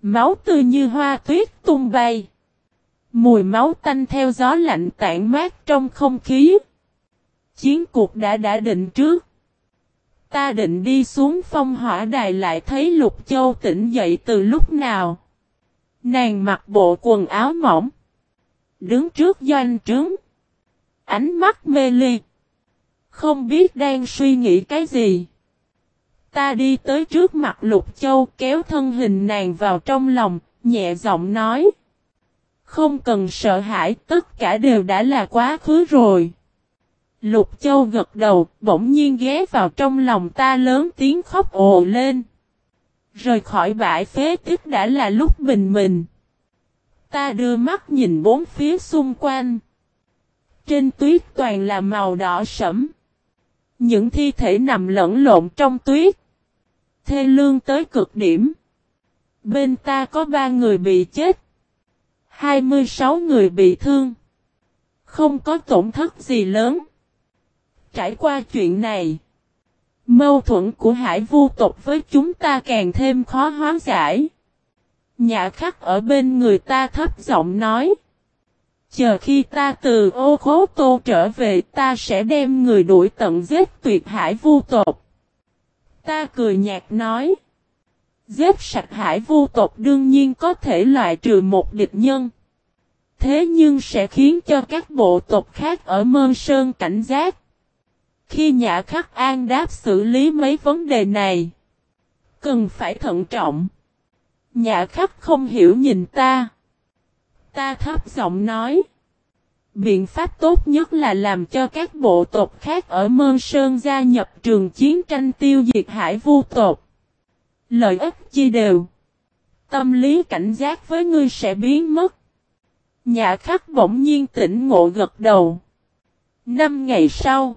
Máu tươi như hoa tuyết tung bay. Mùi máu tanh theo gió lạnh tản mát trong không khí. Chiến cuộc đã đã định trước. Ta định đi xuống phong hỏa đài lại thấy Lục Châu tỉnh dậy từ lúc nào. Nàng mặc bộ quần áo mỏng. Đứng trước doanh trướng. Ánh mắt mê ly. Không biết đang suy nghĩ cái gì. Ta đi tới trước mặt Lục Châu kéo thân hình nàng vào trong lòng, nhẹ giọng nói. Không cần sợ hãi, tất cả đều đã là quá khứ rồi. Lục Châu gật đầu, bỗng nhiên ghé vào trong lòng ta lớn tiếng khóc ồ lên. Rời khỏi bãi phế tích đã là lúc bình mình. Ta đưa mắt nhìn bốn phía xung quanh. Trên tuyết toàn là màu đỏ sẫm. Những thi thể nằm lẫn lộn trong tuyết. Thê lương tới cực điểm. Bên ta có ba người bị chết. 26 người bị thương. Không có tổn thất gì lớn. Trải qua chuyện này. Mâu thuẫn của hải vu tộc với chúng ta càng thêm khó hóa giải. Nhã khắc ở bên người ta thấp giọng nói. Chờ khi ta từ ô khố tô trở về, ta sẽ đem người đuổi tận giết tuyệt hải vu tộc. Ta cười nhạt nói. Giết sạch hải vu tộc đương nhiên có thể loại trừ một địch nhân. Thế nhưng sẽ khiến cho các bộ tộc khác ở Mơ Sơn cảnh giác. Khi Nhã Khắc An đáp xử lý mấy vấn đề này, cần phải thận trọng. Nhã khắc không hiểu nhìn ta. Ta thấp giọng nói. Biện pháp tốt nhất là làm cho các bộ tộc khác ở Mơ Sơn gia nhập trường chiến tranh tiêu diệt hải vu tộc. Lợi ích chi đều. Tâm lý cảnh giác với ngươi sẽ biến mất. Nhã khắc bỗng nhiên tỉnh ngộ gật đầu. Năm ngày sau.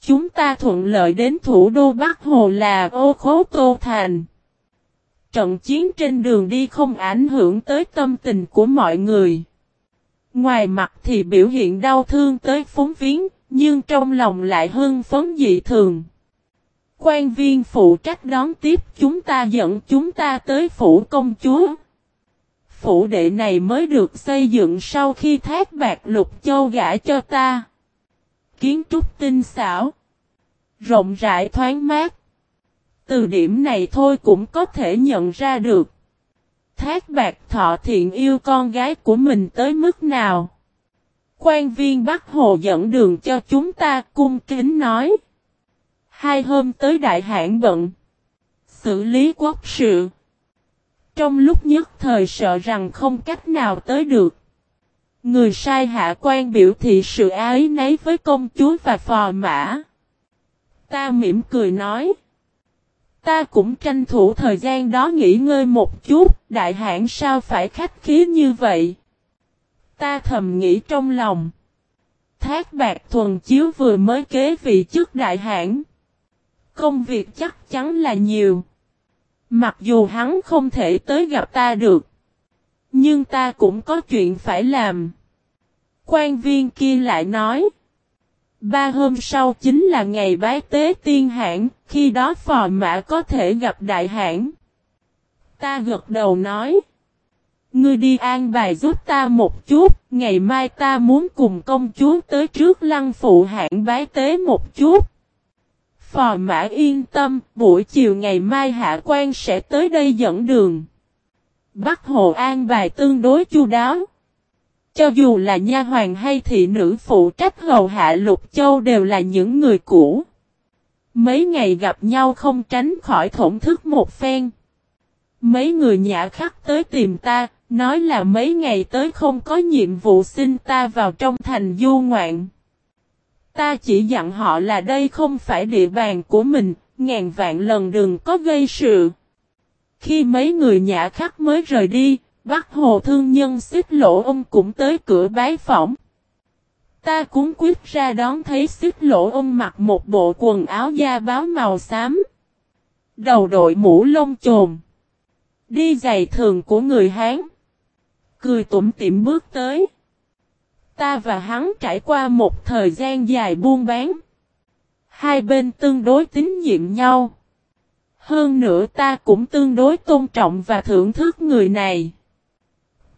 Chúng ta thuận lợi đến thủ đô Bắc Hồ là ô khố Tô Thành. Trận chiến trên đường đi không ảnh hưởng tới tâm tình của mọi người. Ngoài mặt thì biểu hiện đau thương tới phúng viếng, nhưng trong lòng lại hưng phấn dị thường. Quan viên phụ trách đón tiếp chúng ta dẫn chúng ta tới phủ công chúa. Phủ đệ này mới được xây dựng sau khi thác bạc lục châu gã cho ta. Kiến trúc tinh xảo. Rộng rãi thoáng mát. Từ điểm này thôi cũng có thể nhận ra được. Thác bạc thọ thiện yêu con gái của mình tới mức nào. Quan viên Bắc Hồ dẫn đường cho chúng ta cung kính nói. Hai hôm tới đại hạn bận. Xử lý quốc sự. Trong lúc nhất thời sợ rằng không cách nào tới được. Người sai hạ quan biểu thị sự ái nấy với công chúa và phò mã. Ta mỉm cười nói. Ta cũng tranh thủ thời gian đó nghỉ ngơi một chút, đại hãn sao phải khách khí như vậy. Ta thầm nghĩ trong lòng. Thác bạc thuần chiếu vừa mới kế vị chức đại hãn. Công việc chắc chắn là nhiều. Mặc dù hắn không thể tới gặp ta được. Nhưng ta cũng có chuyện phải làm. Quan viên kia lại nói. Ba hôm sau chính là ngày bái tế tiên hãng, khi đó phò mã có thể gặp đại hãng. Ta gật đầu nói. Ngươi đi an bài giúp ta một chút, ngày mai ta muốn cùng công chúa tới trước lăng phụ hãng bái tế một chút. Phò mã yên tâm, buổi chiều ngày mai hạ quan sẽ tới đây dẫn đường. Bắc Hồ an bài tương đối chu đáo. Cho dù là nha hoàng hay thị nữ phụ trách hầu hạ lục châu đều là những người cũ. Mấy ngày gặp nhau không tránh khỏi thổn thức một phen. Mấy người nhã khắc tới tìm ta, nói là mấy ngày tới không có nhiệm vụ xin ta vào trong thành du ngoạn. Ta chỉ dặn họ là đây không phải địa bàn của mình, ngàn vạn lần đừng có gây sự. Khi mấy người nhà khắc mới rời đi, Bắc Hồ Thương Nhân xích lỗ ông cũng tới cửa bái phỏng. Ta cũng quyết ra đón thấy xích lỗ ông mặc một bộ quần áo da báo màu xám. Đầu đội mũ lông chồn. Đi giày thường của người Hán. Cười tủm tỉm bước tới. Ta và hắn trải qua một thời gian dài buôn bán. Hai bên tương đối tín nhiệm nhau. Hơn nữa ta cũng tương đối tôn trọng và thưởng thức người này.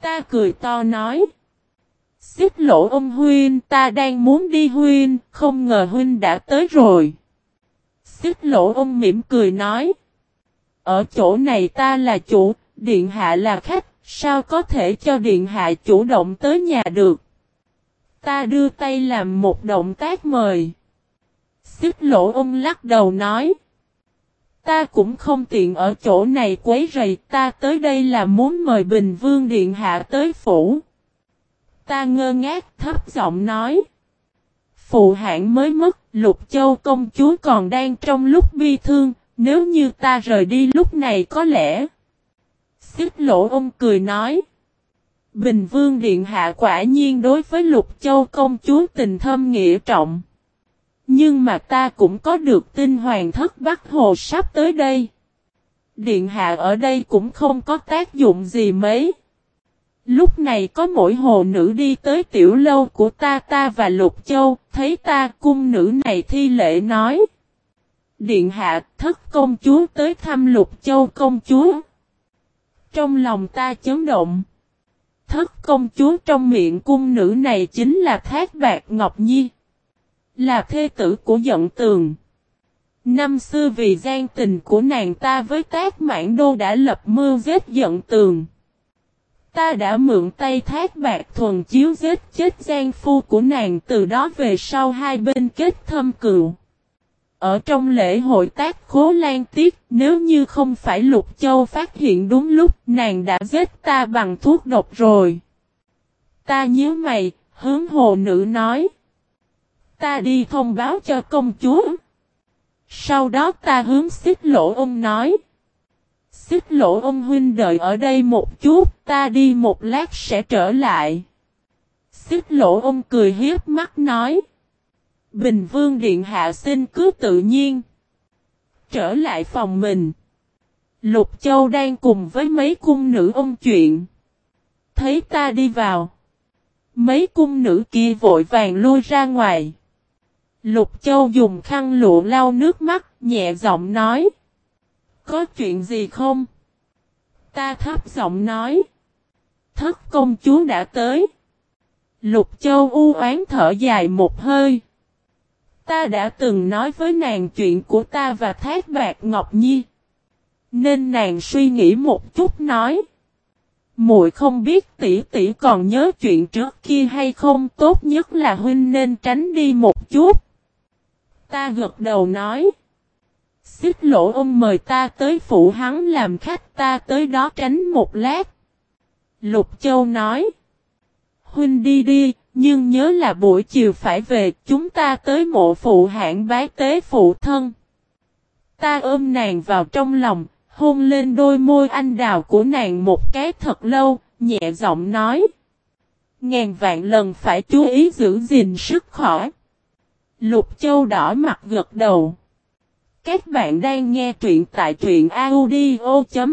Ta cười to nói. Xích lỗ ông Huynh ta đang muốn đi Huynh, không ngờ Huynh đã tới rồi. Xích lỗ ông mỉm cười nói. Ở chỗ này ta là chủ, điện hạ là khách, sao có thể cho điện hạ chủ động tới nhà được. Ta đưa tay làm một động tác mời. Xích lỗ ông lắc đầu nói. Ta cũng không tiện ở chỗ này quấy rầy, ta tới đây là muốn mời Bình Vương Điện Hạ tới phủ. Ta ngơ ngác thấp giọng nói. Phụ hạng mới mất, Lục Châu công chúa còn đang trong lúc bi thương, nếu như ta rời đi lúc này có lẽ. Xích lỗ ông cười nói. Bình Vương Điện Hạ quả nhiên đối với Lục Châu công chúa tình thâm nghĩa trọng. Nhưng mà ta cũng có được tin hoàng thất Bắc Hồ sắp tới đây. Điện hạ ở đây cũng không có tác dụng gì mấy. Lúc này có mỗi hồ nữ đi tới tiểu lâu của ta ta và Lục Châu, thấy ta cung nữ này thi lễ nói. Điện hạ thất công chúa tới thăm Lục Châu công chúa. Trong lòng ta chấn động. Thất công chúa trong miệng cung nữ này chính là Thác Bạc Ngọc Nhi. Là thê tử của giận tường. Năm xưa vì gian tình của nàng ta với tác mãn đô đã lập mưu giết giận tường. Ta đã mượn tay thác bạc thuần chiếu giết chết gian phu của nàng từ đó về sau hai bên kết thâm cựu. ở trong lễ hội tác khố lan tiết, nếu như không phải Lục Châu phát hiện đúng lúc, nàng đã giết ta bằng thuốc độc rồi. Ta nhớ mày, hướng hồ nữ nói. Ta đi thông báo cho công chúa. Sau đó ta hướng xích lỗ ông nói. Xích lỗ ông huynh đợi ở đây một chút, ta đi một lát sẽ trở lại. Xích lỗ ông cười hiếp mắt nói. Bình Vương Điện Hạ xin cứ tự nhiên. Trở lại phòng mình. Lục Châu đang cùng với mấy cung nữ ông chuyện. Thấy ta đi vào. Mấy cung nữ kia vội vàng lui ra ngoài. Lục Châu dùng khăn lụa lau nước mắt, nhẹ giọng nói. Có chuyện gì không? Ta thấp giọng nói. Thất công chúa đã tới. Lục Châu u oán thở dài một hơi. Ta đã từng nói với nàng chuyện của ta và Thác Bạc Ngọc Nhi. Nên nàng suy nghĩ một chút nói. Muội không biết tỷ tỷ còn nhớ chuyện trước kia hay không tốt nhất là huynh nên tránh đi một chút. Ta gật đầu nói. Xích lỗ ông mời ta tới phủ hắn làm khách ta tới đó tránh một lát. Lục Châu nói. Huynh đi đi, nhưng nhớ là buổi chiều phải về, chúng ta tới mộ phụ hạng bái tế phụ thân. Ta ôm nàng vào trong lòng, hôn lên đôi môi anh đào của nàng một cái thật lâu, nhẹ giọng nói. Ngàn vạn lần phải chú ý giữ gìn sức khỏe. Lục Châu đỏ mặt gật đầu. Các bạn đang nghe truyện tại truyện audio.fiz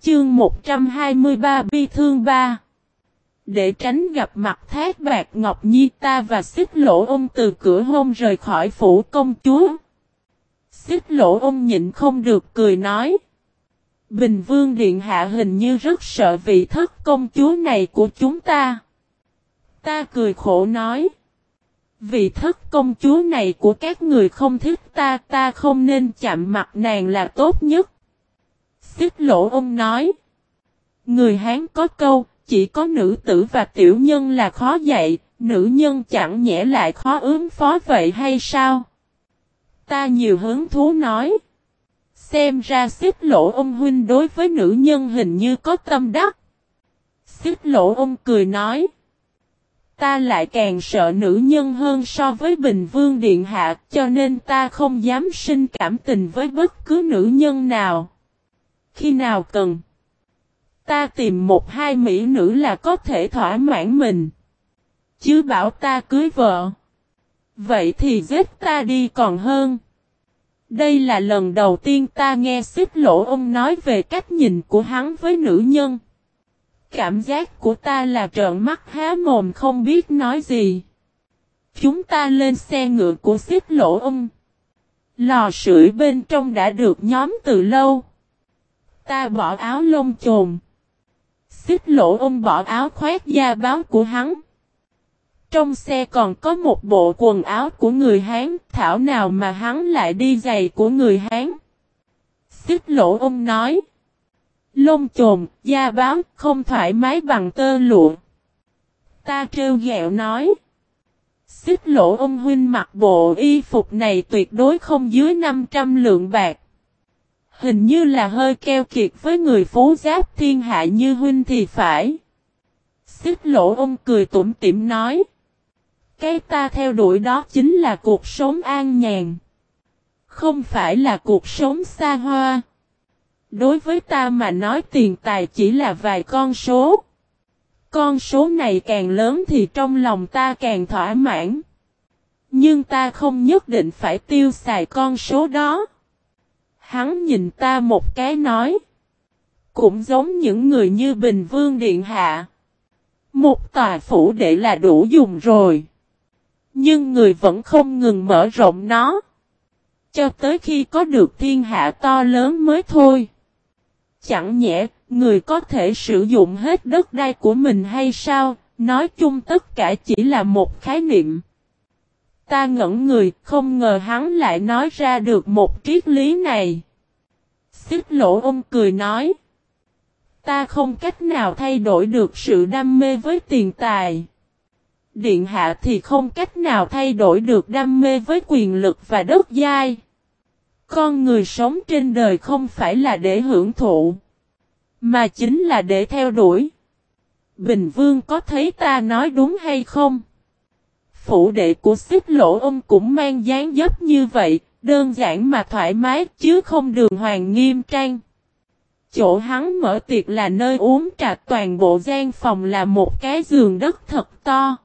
chương 123 bi thương 3. Để tránh gặp mặt thác bạc Ngọc Nhi, ta và xích lỗ ông từ cửa hôn rời khỏi phủ công chúa. Xích lỗ ông nhịn không được cười nói. Bình Vương Điện Hạ hình như rất sợ vị thất công chúa này của chúng ta. Ta cười khổ nói. Vị thất công chúa này của các người không thích ta, ta không nên chạm mặt nàng là tốt nhất. Xích lỗ ông nói. Người Hán có câu, chỉ có nữ tử và tiểu nhân là khó dạy, nữ nhân chẳng nhẽ lại khó ứng phó vậy hay sao? Ta nhiều hứng thú nói. Xem ra xích lỗ ông huynh đối với nữ nhân hình như có tâm đắc. Xích lỗ ông cười nói. Ta lại càng sợ nữ nhân hơn so với Bình Vương Điện Hạ, cho nên ta không dám sinh cảm tình với bất cứ nữ nhân nào. Khi nào cần. Ta tìm một hai mỹ nữ là có thể thỏa mãn mình. Chứ bảo ta cưới vợ. Vậy thì giết ta đi còn hơn. Đây là lần đầu tiên ta nghe xích lỗ ông nói về cách nhìn của hắn với nữ nhân. Cảm giác của ta là trợn mắt há mồm không biết nói gì. Chúng ta lên xe ngựa của xích lỗ ông. Lò sưởi bên trong đã được nhóm từ lâu. Ta bỏ áo lông chồn. Xích lỗ ông bỏ áo khoét da báo của hắn. Trong xe còn có một bộ quần áo của người Hán, thảo nào mà hắn lại đi giày của người Hán. Xích lỗ ông nói. Lông chồn, da báo, không thoải mái bằng tơ lụa. Ta trêu ghẹo nói. Xích lỗ ông huynh mặc bộ y phục này tuyệt đối không dưới 500 lượng bạc. Hình như là hơi keo kiệt với người phú giáp thiên hạ như huynh thì phải. Xích lỗ ông cười tủm tỉm nói. Cái ta theo đuổi đó chính là cuộc sống an nhàn. Không phải là cuộc sống xa hoa. Đối với ta mà nói tiền tài chỉ là vài con số. Con số này càng lớn thì trong lòng ta càng thỏa mãn. Nhưng ta không nhất định phải tiêu xài con số đó. Hắn nhìn ta một cái nói. Cũng giống những người như Bình Vương Điện Hạ. Một tòa phủ đệ là đủ dùng rồi. Nhưng người vẫn không ngừng mở rộng nó. Cho tới khi có được thiên hạ to lớn mới thôi. Chẳng nhẽ, người có thể sử dụng hết đất đai của mình hay sao? Nói chung tất cả chỉ là một khái niệm. Ta ngẩn người, không ngờ hắn lại nói ra được một triết lý này. Xích lỗ ông cười nói. Ta không cách nào thay đổi được sự đam mê với tiền tài. Điện hạ thì không cách nào thay đổi được đam mê với quyền lực và đất giai. Con người sống trên đời không phải là để hưởng thụ, mà chính là để theo đuổi. Bình Vương có thấy ta nói đúng hay không? Phủ đệ của xích lỗ ông cũng mang dáng dấp như vậy, đơn giản mà thoải mái chứ không đường hoàng nghiêm trang. Chỗ hắn mở tiệc là nơi uống trà toàn bộ gian phòng là một cái giường đất thật to.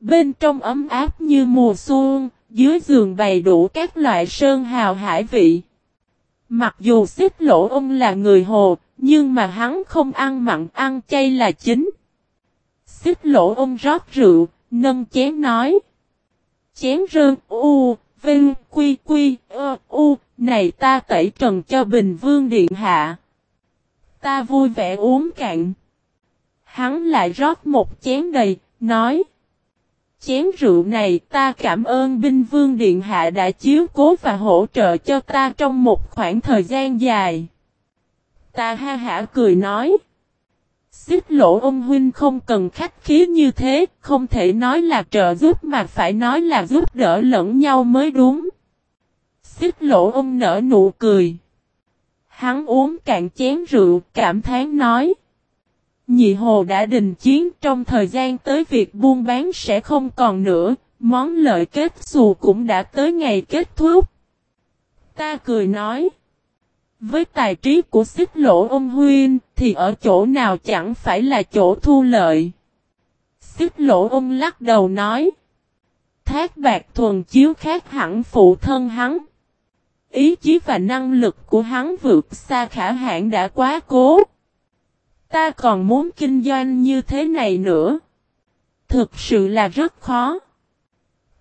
Bên trong ấm áp như mùa xuân, dưới giường bày đủ các loại sơn hào hải vị. Mặc dù xích lỗ ông là người hồ, nhưng mà hắn không ăn mặn ăn chay là chính. Xích lỗ ông rót rượu, nâng chén nói. Chén rơn u, vinh, quy quy, ơ, u, này ta tẩy trần cho Bình Vương Điện Hạ. Ta vui vẻ uống cạn. Hắn lại rót một chén đầy, nói. Chén rượu này ta cảm ơn binh vương điện hạ đã chiếu cố và hỗ trợ cho ta trong một khoảng thời gian dài. Ta ha hả cười nói. Xích lỗ ông huynh không cần khách khí như thế, không thể nói là trợ giúp mà phải nói là giúp đỡ lẫn nhau mới đúng. Xích lỗ ông nở nụ cười. Hắn uống cạn chén rượu, cảm thán nói. Nhị hồ đã đình chiến trong thời gian tới việc buôn bán sẽ không còn nữa, món lợi kết xù cũng đã tới ngày kết thúc. Ta cười nói. Với tài trí của xích lỗ ông Huyên thì ở chỗ nào chẳng phải là chỗ thu lợi. Xích lỗ ông lắc đầu nói. Thác bạc thuần chiếu khác hẳn phụ thân hắn. Ý chí và năng lực của hắn vượt xa khả hạn đã quá cố. Ta còn muốn kinh doanh như thế này nữa. Thực sự là rất khó.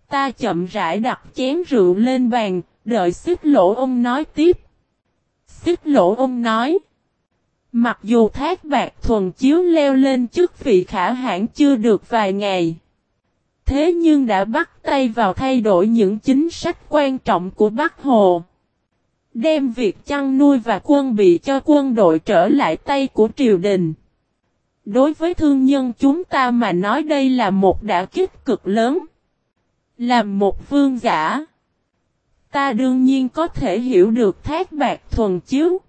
Ta chậm rãi đặt chén rượu lên bàn, đợi xích lỗ ông nói tiếp. Xích lỗ ông nói. Mặc dù thác bạc thuần chiếu leo lên chức vị khả hãn chưa được vài ngày. Thế nhưng đã bắt tay vào thay đổi những chính sách quan trọng của Bắc Hồ. Đem việc chăn nuôi và quân bị cho quân đội trở lại tay của triều đình. Đối với thương nhân chúng ta mà nói đây là một đả kích cực lớn. Làm một vương giả. Ta đương nhiên có thể hiểu được thác bạc thuần chiếu.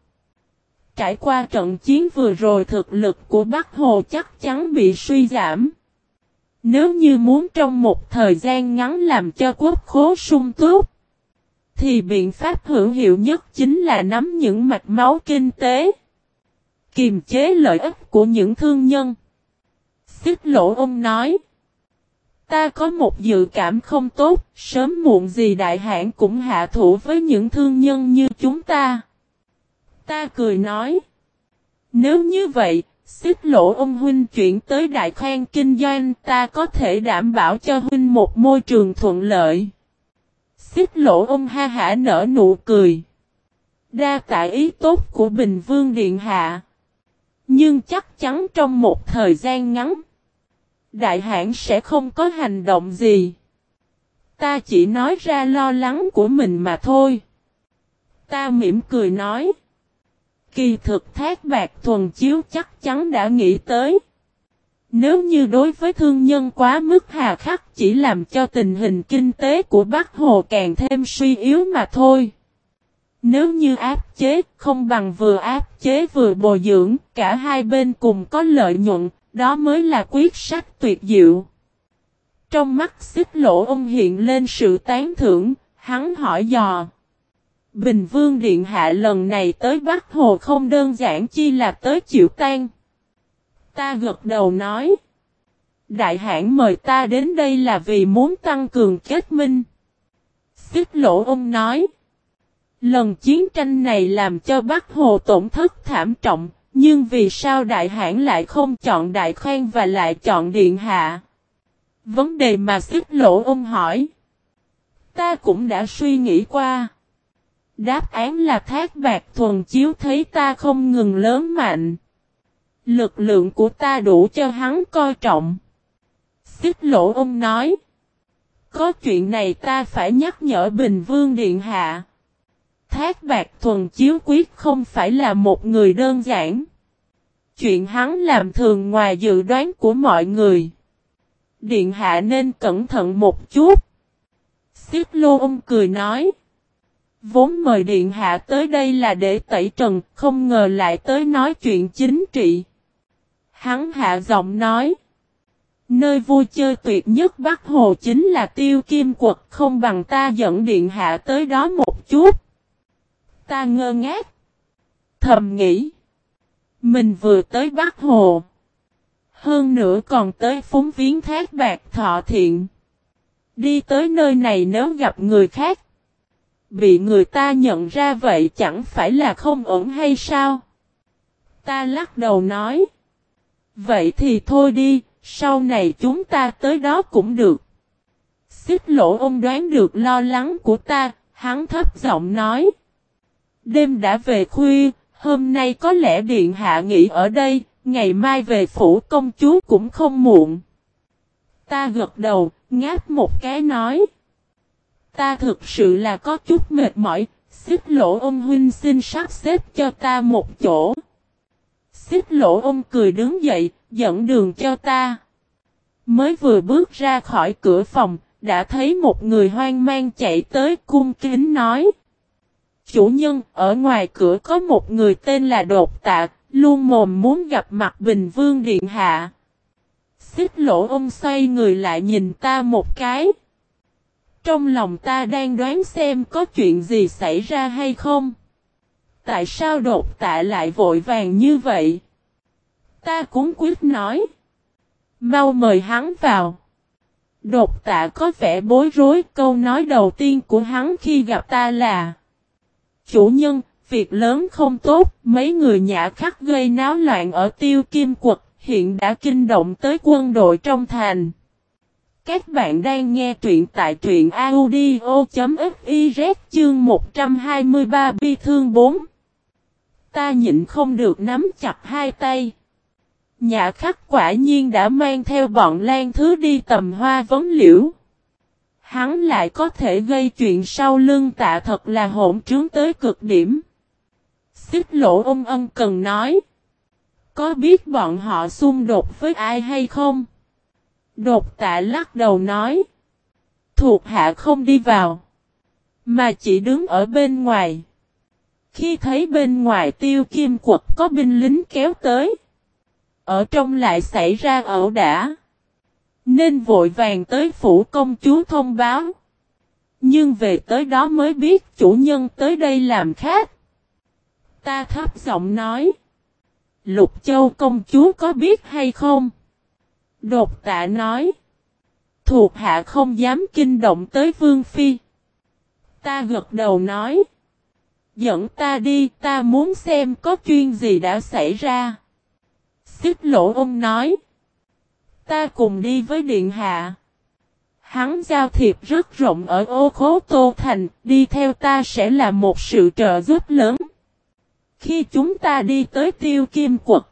Trải qua trận chiến vừa rồi thực lực của Bắc Hồ chắc chắn bị suy giảm. Nếu như muốn trong một thời gian ngắn làm cho quốc khố sung túc, thì biện pháp hữu hiệu nhất chính là nắm những mạch máu kinh tế. Kiềm chế lợi ích của những thương nhân. Xích lỗ ông nói. Ta có một dự cảm không tốt, sớm muộn gì đại hãng cũng hạ thủ với những thương nhân như chúng ta. Ta cười nói. Nếu như vậy, xích lỗ ông huynh chuyển tới đại khoan kinh doanh ta có thể đảm bảo cho huynh một môi trường thuận lợi tiết lộ ông ha hả nở nụ cười. Đa tại ý tốt của Bình Vương Điện Hạ. Nhưng chắc chắn trong một thời gian ngắn, đại hãn sẽ không có hành động gì. Ta chỉ nói ra lo lắng của mình mà thôi. Ta mỉm cười nói. Kỳ thực thác bạc thuần chiếu chắc chắn đã nghĩ tới. Nếu như đối với thương nhân quá mức hà khắc chỉ làm cho tình hình kinh tế của Bắc Hồ càng thêm suy yếu mà thôi. Nếu như áp chế không bằng vừa áp chế vừa bồi dưỡng, cả hai bên cùng có lợi nhuận, đó mới là quyết sách tuyệt diệu. Trong mắt xích lỗ ông hiện lên sự tán thưởng, hắn hỏi dò. Bình Vương Điện Hạ lần này tới Bắc Hồ không đơn giản chi là tới chịu tan. Ta gật đầu nói. Đại hãn mời ta đến đây là vì muốn tăng cường kết minh. Xích lỗ ông nói. Lần chiến tranh này làm cho Bắc Hồ tổn thất thảm trọng, nhưng vì sao đại hãn lại không chọn đại khoan và lại chọn điện hạ? Vấn đề mà xích lỗ ông hỏi. Ta cũng đã suy nghĩ qua. Đáp án là thác bạc thuần chiếu thấy ta không ngừng lớn mạnh. Lực lượng của ta đủ cho hắn coi trọng. Xích lỗ ông nói. Có chuyện này ta phải nhắc nhở Bình Vương Điện Hạ. Thác bạc thuần chiếu quyết không phải là một người đơn giản. Chuyện hắn làm thường ngoài dự đoán của mọi người. Điện hạ nên cẩn thận một chút. Xích lô ông cười nói. Vốn mời điện hạ tới đây là để tẩy trần, không ngờ lại tới nói chuyện chính trị. Hắn hạ giọng nói. Nơi vui chơi tuyệt nhất Bắc Hồ chính là tiêu kim quật, không bằng ta dẫn điện hạ tới đó một chút. Ta ngơ ngác. Thầm nghĩ. Mình vừa tới Bắc Hồ. Hơn nữa còn tới phúng viếng thác bạc thọ thiện. Đi tới nơi này nếu gặp người khác. Bị người ta nhận ra vậy chẳng phải là không ổn hay sao? Ta lắc đầu nói. Vậy thì thôi đi, sau này chúng ta tới đó cũng được. Xích lỗ ông đoán được lo lắng của ta, hắn thấp giọng nói. Đêm đã về khuya, hôm nay có lẽ điện hạ nghỉ ở đây, ngày mai về phủ công chúa cũng không muộn. Ta gật đầu, ngáp một cái nói. Ta thực sự là có chút mệt mỏi, xích lỗ ông huynh xin sắp xếp cho ta một chỗ. Xích lỗ ông cười đứng dậy, dẫn đường cho ta. Mới vừa bước ra khỏi cửa phòng, đã thấy một người hoang mang chạy tới cung kính nói. Chủ nhân, ở ngoài cửa có một người tên là Đột Tạc luôn mồm muốn gặp mặt Bình Vương Điện Hạ. Xích lỗ ông xoay người lại nhìn ta một cái. Trong lòng ta đang đoán xem có chuyện gì xảy ra hay không. Tại sao đột tạ lại vội vàng như vậy? Ta cũng quyết nói. Mau mời hắn vào. Đột tạ có vẻ bối rối câu nói đầu tiên của hắn khi gặp ta là Chủ nhân, việc lớn không tốt, mấy người nhã khắc gây náo loạn ở tiêu kim quật, hiện đã kinh động tới quân đội trong thành. Các bạn đang nghe truyện tại truyện audio.fiz chương 123 bi thương 4. Ta nhịn không được nắm chặt hai tay. Nhà khắc quả nhiên đã mang theo bọn lan thứ đi tầm hoa vấn liễu. Hắn lại có thể gây chuyện sau lưng tạ thật là hỗn trướng tới cực điểm. Xích lỗ ông ân cần nói. Có biết bọn họ xung đột với ai hay không? Đột tạ lắc đầu nói. Thuộc hạ không đi vào. Mà chỉ đứng ở bên ngoài. Khi thấy bên ngoài tiêu kim quật có binh lính kéo tới. Ở trong lại xảy ra ẩu đả. Nên vội vàng tới phủ công chúa thông báo. Nhưng về tới đó mới biết chủ nhân tới đây làm khác. Ta thấp giọng nói. Lục châu công chúa có biết hay không? Đột tạ nói. Thuộc hạ không dám kinh động tới vương phi. Ta gật đầu nói. Dẫn ta đi ta muốn xem có chuyện gì đã xảy ra. Xích lỗ ông nói. Ta cùng đi với điện hạ. Hắn giao thiệp rất rộng ở ô khố Tô Thành, đi theo ta sẽ là một sự trợ giúp lớn. Khi chúng ta đi tới tiêu kim quật,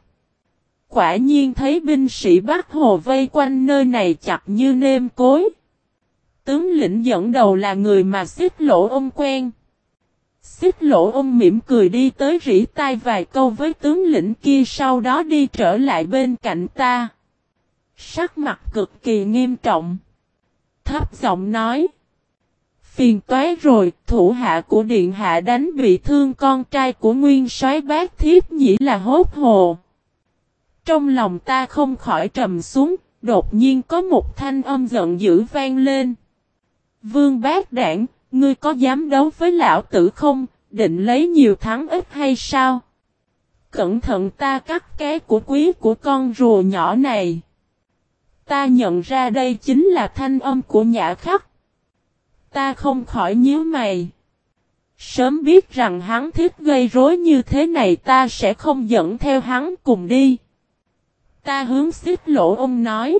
quả nhiên thấy binh sĩ Bắc Hồ vây quanh nơi này chặt như nêm cối. Tướng lĩnh dẫn đầu là người mà xích lỗ ông quen. Xích lỗ ông mỉm cười đi tới rỉ tai vài câu với tướng lĩnh kia sau đó đi trở lại bên cạnh ta. Sắc mặt cực kỳ nghiêm trọng. Thấp giọng nói. Phiền toái rồi, thủ hạ của điện hạ đánh bị thương con trai của nguyên soái bác thiếp nhĩ là hốt hồ. Trong lòng ta không khỏi trầm xuống, đột nhiên có một thanh âm giận dữ vang lên. Vương bác đảng, ngươi có dám đấu với lão tử không, định lấy nhiều thắng ít hay sao? Cẩn thận ta cắt cái của quý của con rùa nhỏ này. Ta nhận ra đây chính là thanh âm của nhã khắc. Ta không khỏi nhíu mày. Sớm biết rằng hắn thích gây rối như thế này ta sẽ không dẫn theo hắn cùng đi. Ta hướng xích lỗ ông nói.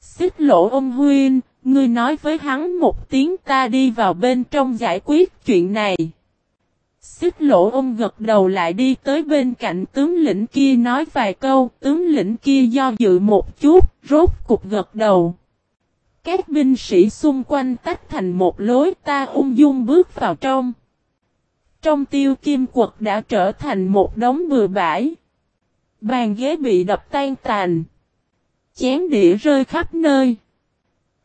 Xích lỗ ông huyên, ngươi nói với hắn một tiếng ta đi vào bên trong giải quyết chuyện này. Xích lỗ ông gật đầu lại đi tới bên cạnh tướng lĩnh kia nói vài câu, tướng lĩnh kia do dự một chút, rốt cục gật đầu. Các binh sĩ xung quanh tách thành một lối ta ung dung bước vào trong. Trong tiêu kim quật đã trở thành một đống bừa bãi. Bàn ghế bị đập tan tàn. Chén đĩa rơi khắp nơi.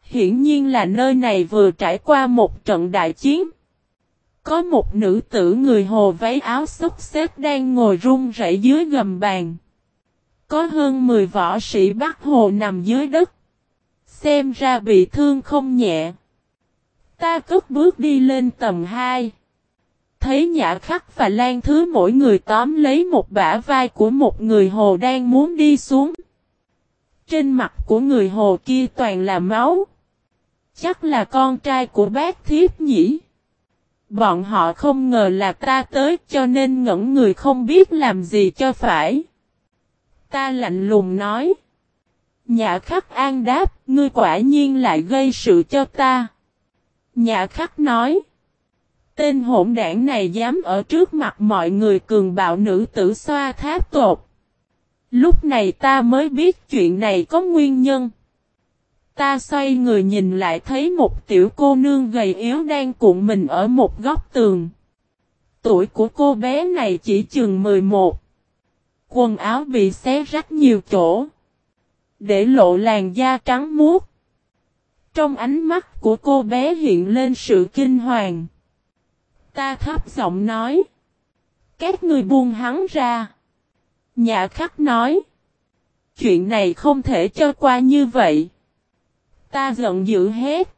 Hiển nhiên là nơi này vừa trải qua một trận đại chiến. Có một nữ tử người hồ váy áo xúc xếp đang ngồi run rẩy dưới gầm bàn. Có hơn 10 võ sĩ Bắc Hồ nằm dưới đất. Xem ra bị thương không nhẹ. Ta cất bước đi lên tầm 2. Thấy nhã khắc và lan thứ mỗi người tóm lấy một bả vai của một người hồ đang muốn đi xuống. Trên mặt của người hồ kia toàn là máu. Chắc là con trai của bác thiếp nhỉ. Bọn họ không ngờ là ta tới cho nên ngẩn người không biết làm gì cho phải. Ta lạnh lùng nói. Nhã khắc an đáp, ngươi quả nhiên lại gây sự cho ta. Nhã khắc nói. Tên hỗn đảng này dám ở trước mặt mọi người cường bạo nữ tử xoa tháp tột. Lúc này ta mới biết chuyện này có nguyên nhân. Ta xoay người nhìn lại thấy một tiểu cô nương gầy yếu đang cuộn mình ở một góc tường. Tuổi của cô bé này chỉ chừng 11. Quần áo bị xé rách nhiều chỗ. Để lộ làn da trắng muốt. Trong ánh mắt của cô bé hiện lên sự kinh hoàng. Ta thấp giọng nói. Các người buông hắn ra. Nhà khắc nói. Chuyện này không thể cho qua như vậy. Ta giận dữ hết.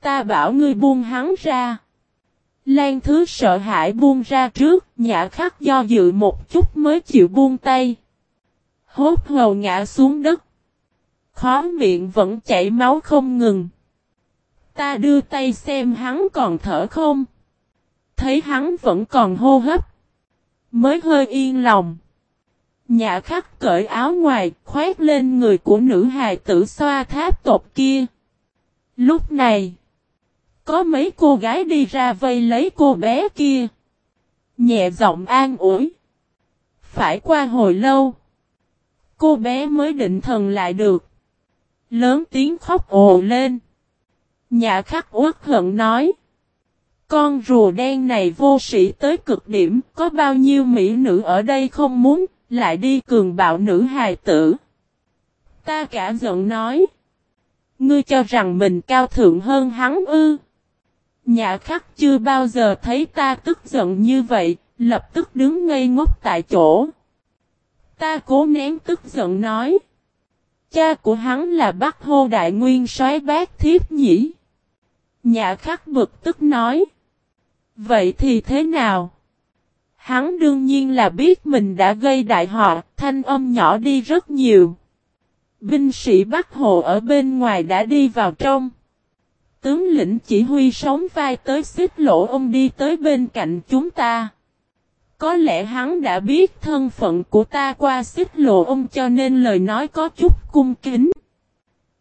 Ta bảo ngươi buông hắn ra. Lan thứ sợ hãi buông ra trước, nhã khắc do dự một chút mới chịu buông tay. Hốt hầu ngã xuống đất. Khó miệng vẫn chảy máu không ngừng. Ta đưa tay xem hắn còn thở không. Thấy hắn vẫn còn hô hấp. Mới hơi yên lòng. Nhã khắc cởi áo ngoài, khoét lên người của nữ hài tử xoa tháp tộc kia. Lúc này, có mấy cô gái đi ra vây lấy cô bé kia. Nhẹ giọng an ủi. Phải qua hồi lâu. Cô bé mới định thần lại được. Lớn tiếng khóc ồ lên. Nhã khắc uất hận nói. Con rùa đen này vô sĩ tới cực điểm, có bao nhiêu mỹ nữ ở đây không muốn, lại đi cường bạo nữ hài tử. Ta cả giận nói. Ngươi cho rằng mình cao thượng hơn hắn ư. Nhã khắc chưa bao giờ thấy ta tức giận như vậy, lập tức đứng ngây ngốc tại chỗ. Ta cố nén tức giận nói. Cha của hắn là bác Hô Đại Nguyên soái bác thiếp nhỉ. Nhã khắc bực tức nói. Vậy thì thế nào? Hắn đương nhiên là biết mình đã gây đại họa, thanh âm nhỏ đi rất nhiều. Binh sĩ Bắc Hồ ở bên ngoài đã đi vào trong. Tướng lĩnh chỉ huy sống vai tới xích lỗ ông đi tới bên cạnh chúng ta. Có lẽ hắn đã biết thân phận của ta qua xích lộ ông cho nên lời nói có chút cung kính.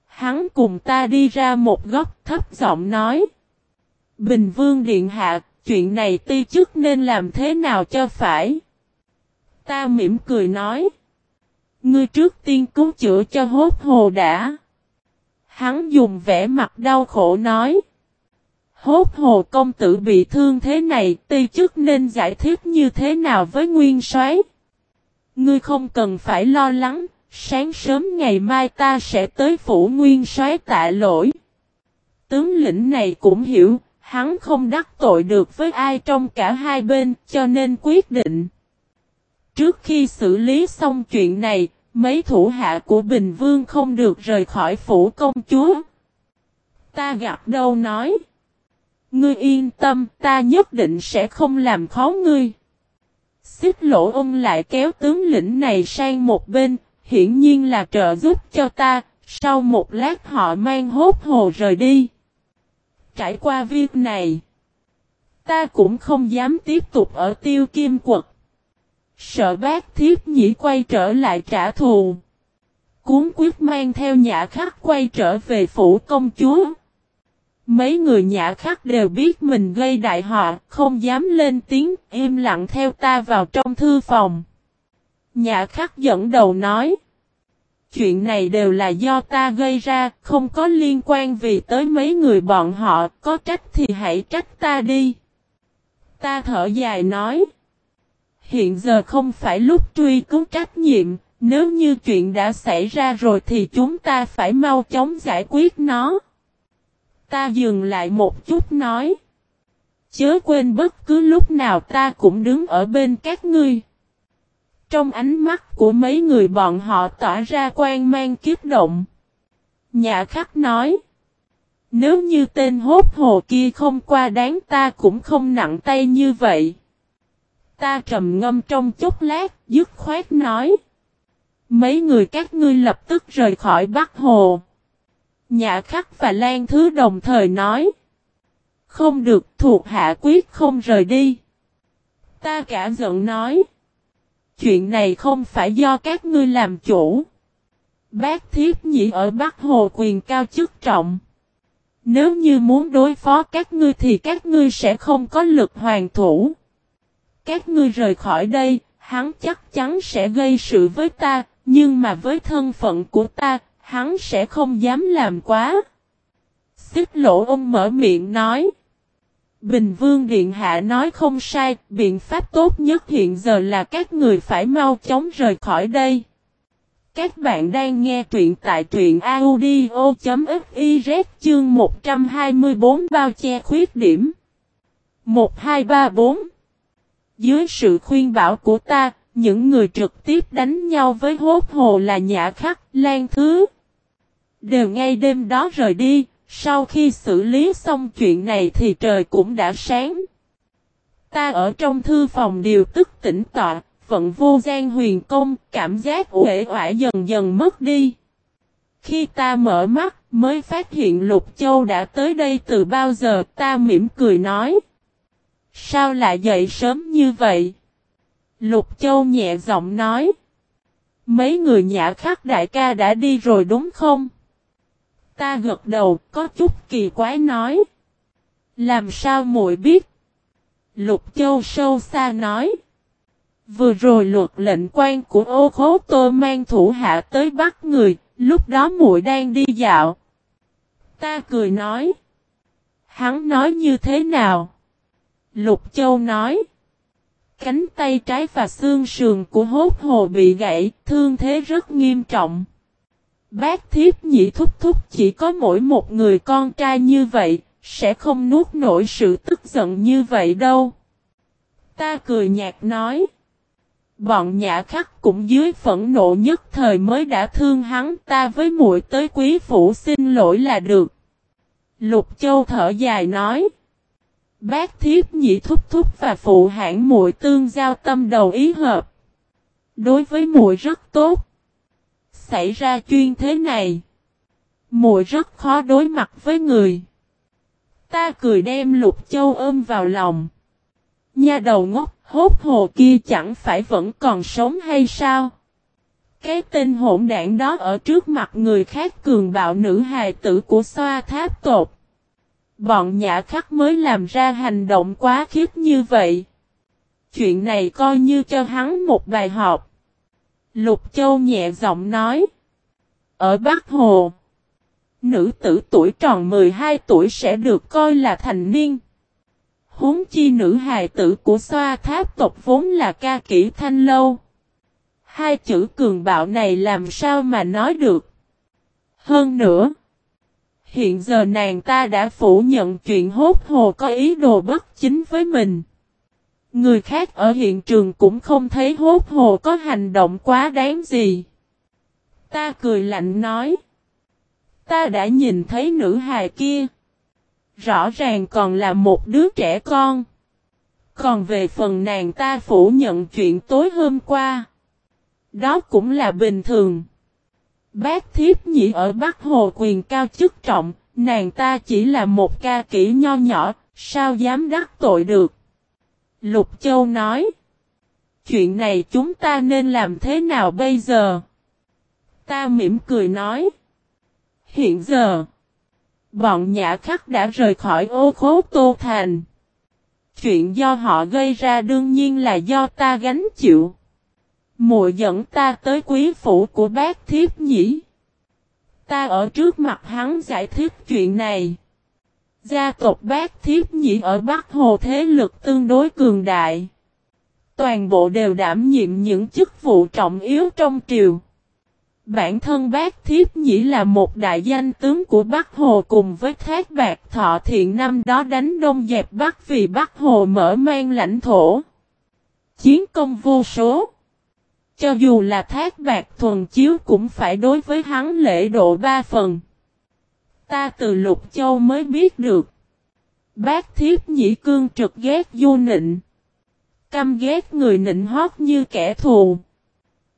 Hắn cùng ta đi ra một góc thấp giọng nói. Bình Vương Điện Hạ, chuyện này ti chức nên làm thế nào cho phải? Ta mỉm cười nói. Ngươi trước tiên cứu chữa cho hốt hồ đã. Hắn dùng vẻ mặt đau khổ nói. Hốt hồ công tử bị thương thế này, ti chức nên giải thích như thế nào với nguyên soái? Ngươi không cần phải lo lắng, sáng sớm ngày mai ta sẽ tới phủ nguyên soái tạ lỗi. Tướng lĩnh này cũng hiểu, hắn không đắc tội được với ai trong cả hai bên, cho nên quyết định. Trước khi xử lý xong chuyện này, mấy thủ hạ của Bình Vương không được rời khỏi phủ công chúa. Ta gặp đâu nói. Ngươi yên tâm, ta nhất định sẽ không làm khó ngươi. Xích lỗ ông lại kéo tướng lĩnh này sang một bên, hiển nhiên là trợ giúp cho ta, sau một lát họ mang hốt hồ rời đi. Trải qua việc này, ta cũng không dám tiếp tục ở tiêu kim quật. Sợ bác thiếp nhĩ quay trở lại trả thù. Cuốn quyết mang theo nhã khắc quay trở về phủ công chúa. Mấy người nhã khắc đều biết mình gây đại họa, không dám lên tiếng, im lặng theo ta vào trong thư phòng. Nhã khắc dẫn đầu nói. Chuyện này đều là do ta gây ra, không có liên quan vì tới mấy người bọn họ, có trách thì hãy trách ta đi. Ta thở dài nói. Hiện giờ không phải lúc truy cứu trách nhiệm, Nếu như chuyện đã xảy ra rồi thì chúng ta phải mau chóng giải quyết nó. Ta dừng lại một chút nói. Chớ quên bất cứ lúc nào ta cũng đứng ở bên các ngươi. Trong ánh mắt của mấy người bọn họ tỏa ra quan mang kiếp động. Nhà khắc nói. Nếu như tên hốt hồ kia không qua đáng ta cũng không nặng tay như vậy. Ta trầm ngâm trong chốc lát, dứt khoát nói. Mấy người các ngươi lập tức rời khỏi Bắc Hồ. Nhã khắc và Lan Thứ đồng thời nói. Không được thuộc hạ quyết không rời đi. Ta cả giận nói. Chuyện này không phải do các ngươi làm chủ. Bác thiết nhị ở Bắc Hồ quyền cao chức trọng. Nếu như muốn đối phó các ngươi thì các ngươi sẽ không có lực hoàn thủ. Các ngươi rời khỏi đây, hắn chắc chắn sẽ gây sự với ta, nhưng mà với thân phận của ta, hắn sẽ không dám làm quá. Xích lỗ ông mở miệng nói. Bình Vương Điện Hạ nói không sai, biện pháp tốt nhất hiện giờ là các người phải mau chóng rời khỏi đây. Các bạn đang nghe truyện tại truyện audio.fiz chương 124 bao che khuyết điểm. 1234 Dưới sự khuyên bảo của ta, những người trực tiếp đánh nhau với hốt hồ là Nhã Khắc, Lan Thứ. Đều ngay đêm đó rời đi, sau khi xử lý xong chuyện này thì trời cũng đã sáng. Ta ở trong thư phòng điều tức tỉnh tọa, vận vô gian huyền công, cảm giác uể oải dần dần mất đi. Khi ta mở mắt, mới phát hiện Lục Châu đã tới đây từ bao giờ, ta mỉm cười nói. Sao lại dậy sớm như vậy? Lục Châu nhẹ giọng nói. Mấy người nhã khắc đại ca đã đi rồi đúng không? Ta gật đầu, có chút kỳ quái nói. Làm sao muội biết? Lục Châu sâu xa nói. Vừa rồi luật lệnh quan của ô khố tô mang thủ hạ tới bắt người, lúc đó muội đang đi dạo. Ta cười nói. Hắn nói như thế nào? Lục Châu nói. Cánh tay trái và xương sườn của hốt hồ bị gãy, thương thế rất nghiêm trọng. Bác thiếp nhị thúc thúc chỉ có mỗi một người con trai như vậy, sẽ không nuốt nổi sự tức giận như vậy đâu. Ta cười nhạt nói. Bọn nhã khắc cũng dưới phẫn nộ nhất thời mới đã thương hắn ta với muội tới quý phủ xin lỗi là được. Lục Châu thở dài nói. Bác thiếp nhị thúc thúc và phụ hãng muội tương giao tâm đầu ý hợp. Đối với muội rất tốt. Xảy ra chuyên thế này. muội rất khó đối mặt với người. Ta cười đem Lục Châu ôm vào lòng. Nha đầu ngốc, hốt hồ kia chẳng phải vẫn còn sống hay sao? Cái tên hỗn đảng đó ở trước mặt người khác cường bạo nữ hài tử của xoa tháp tột. Bọn nhã khắc mới làm ra hành động quá khiếp như vậy. Chuyện này coi như cho hắn một bài học. Lục Châu nhẹ giọng nói. Ở Bắc Hồ, nữ tử tuổi tròn 12 tuổi sẽ được coi là thành niên huống chi nữ hài tử của xoa tháp tộc vốn là ca kỹ thanh lâu. Hai chữ cường bạo này làm sao mà nói được. Hơn nữa, hiện giờ nàng ta đã phủ nhận chuyện hốt hồ có ý đồ bất chính với mình. Người khác ở hiện trường cũng không thấy hốt hồ có hành động quá đáng gì. Ta cười lạnh nói. Ta đã nhìn thấy nữ hài kia. Rõ ràng còn là một đứa trẻ con. Còn về phần nàng ta phủ nhận chuyện tối hôm qua. Đó cũng là bình thường. Bác thiếp nhị ở Bắc Hồ quyền cao chức trọng, nàng ta chỉ là một ca kỹ nho nhỏ, sao dám đắc tội được. Lục Châu nói. Chuyện này chúng ta nên làm thế nào bây giờ? Ta mỉm cười nói. Hiện giờ. Bọn nhã khắc đã rời khỏi ô khố Tô Thành. Chuyện do họ gây ra đương nhiên là do ta gánh chịu. Muội dẫn ta tới quý phủ của bác thiếp nhỉ. Ta ở trước mặt hắn giải thích chuyện này. Gia tộc bác thiếp nhị ở Bắc Hồ thế lực tương đối cường đại. Toàn bộ đều đảm nhiệm những chức vụ trọng yếu trong triều. Bản thân bác Thiếp Nhĩ là một đại danh tướng của Bắc Hồ cùng với Thác Bạc Thọ Thiện năm đó đánh đông dẹp Bắc vì Bắc Hồ mở mang lãnh thổ. Chiến công vô số. Cho dù là Thác Bạc Thuần Chiếu cũng phải đối với hắn lễ độ ba phần. Ta từ Lục Châu mới biết được. Bác Thiếp Nhĩ cương trực ghét du nịnh. Căm ghét người nịnh hót như kẻ thù.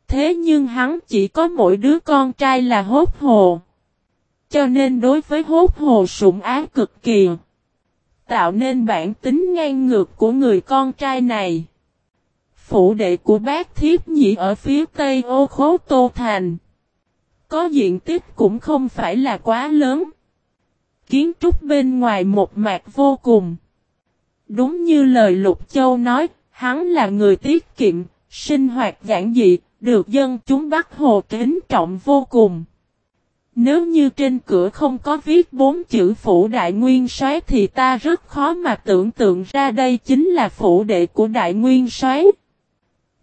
Thế nhưng hắn chỉ có mỗi đứa con trai là hốt hồ. Cho nên đối với hốt hồ sủng ái cực kỳ. Tạo nên bản tính ngang ngược của người con trai này. phụ đệ của bác thiếp nhị ở phía tây ô khố Tô Thành. Có diện tích cũng không phải là quá lớn. Kiến trúc bên ngoài một mạc vô cùng. Đúng như lời Lục Châu nói, hắn là người tiết kiệm, sinh hoạt giản dị, được dân chúng Bắc Hồ kính trọng vô cùng. Nếu như trên cửa không có viết bốn chữ phủ đại nguyên soái thì ta rất khó mà tưởng tượng ra đây chính là phủ đệ của đại nguyên soái.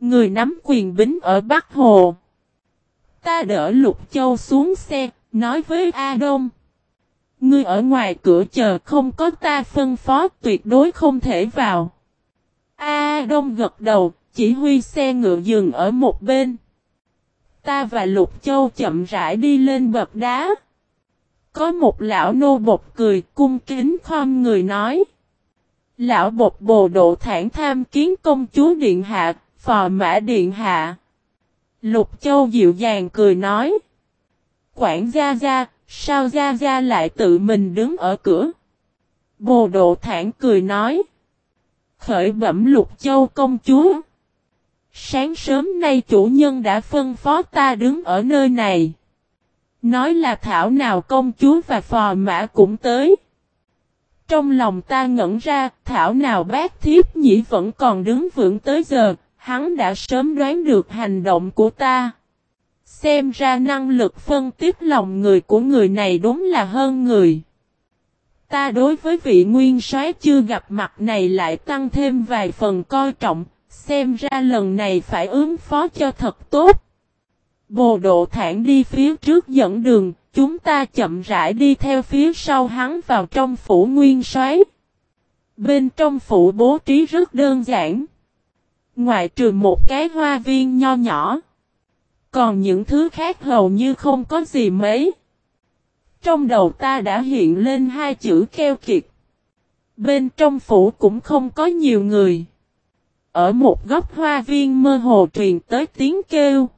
Người nắm quyền bính ở Bắc Hồ. Ta đỡ Lục Châu xuống xe, nói với A Đông. Ngươi ở ngoài cửa chờ không có ta phân phó tuyệt đối không thể vào. A Đông gật đầu, chỉ huy xe ngựa dừng ở một bên. Ta và Lục Châu chậm rãi đi lên bậc đá. Có một lão nô bột cười cung kính khom người nói. Lão bột bồ độ thản tham kiến công chúa Điện Hạ, phò mã Điện Hạ. Lục Châu dịu dàng cười nói. Quản gia gia, sao gia gia lại tự mình đứng ở cửa? Bồ độ thản cười nói. Khởi bẩm Lục Châu công chúa. Sáng sớm nay chủ nhân đã phân phó ta đứng ở nơi này. Nói là thảo nào công chúa và phò mã cũng tới. Trong lòng ta ngẩn ra, thảo nào bác thiếp nhĩ vẫn còn đứng vững tới giờ, hắn đã sớm đoán được hành động của ta. Xem ra năng lực phân tiếp lòng người của người này đúng là hơn người. Ta đối với vị nguyên soái chưa gặp mặt này lại tăng thêm vài phần coi trọng, Xem ra lần này phải ứng phó cho thật tốt. Bồ độ thản đi phía trước dẫn đường, chúng ta chậm rãi đi theo phía sau hắn vào trong phủ nguyên soái. Bên trong phủ bố trí rất đơn giản. Ngoài trừ một cái hoa viên nho nhỏ. Còn những thứ khác hầu như không có gì mấy. Trong đầu ta đã hiện lên hai chữ keo kiệt. Bên trong phủ cũng không có nhiều người. Ở một góc hoa viên mơ hồ truyền tới tiếng kêu.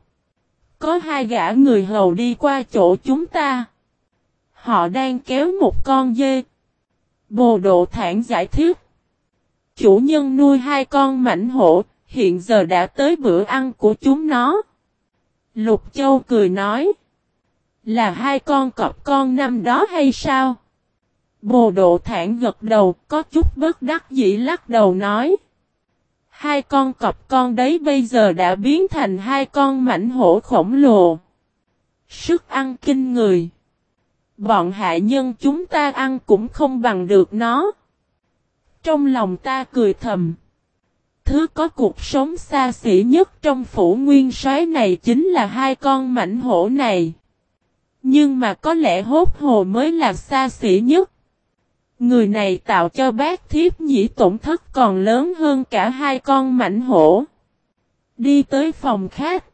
Có hai gã người hầu đi qua chỗ chúng ta. Họ đang kéo một con dê. Bồ độ thản giải thích. Chủ nhân nuôi hai con mảnh hổ, hiện giờ đã tới bữa ăn của chúng nó. Lục Châu cười nói. Là hai con cọp con năm đó hay sao? Bồ độ thản gật đầu, có chút bất đắc dĩ lắc đầu nói. Hai con cọp con đấy bây giờ đã biến thành hai con mảnh hổ khổng lồ. Sức ăn kinh người. Bọn hạ nhân chúng ta ăn cũng không bằng được nó. Trong lòng ta cười thầm. Thứ có cuộc sống xa xỉ nhất trong phủ nguyên soái này chính là hai con mảnh hổ này. Nhưng mà có lẽ hốt hồ mới là xa xỉ nhất. Người này tạo cho bác thiếp nhĩ tổn thất còn lớn hơn cả hai con mảnh hổ. Đi tới phòng khác.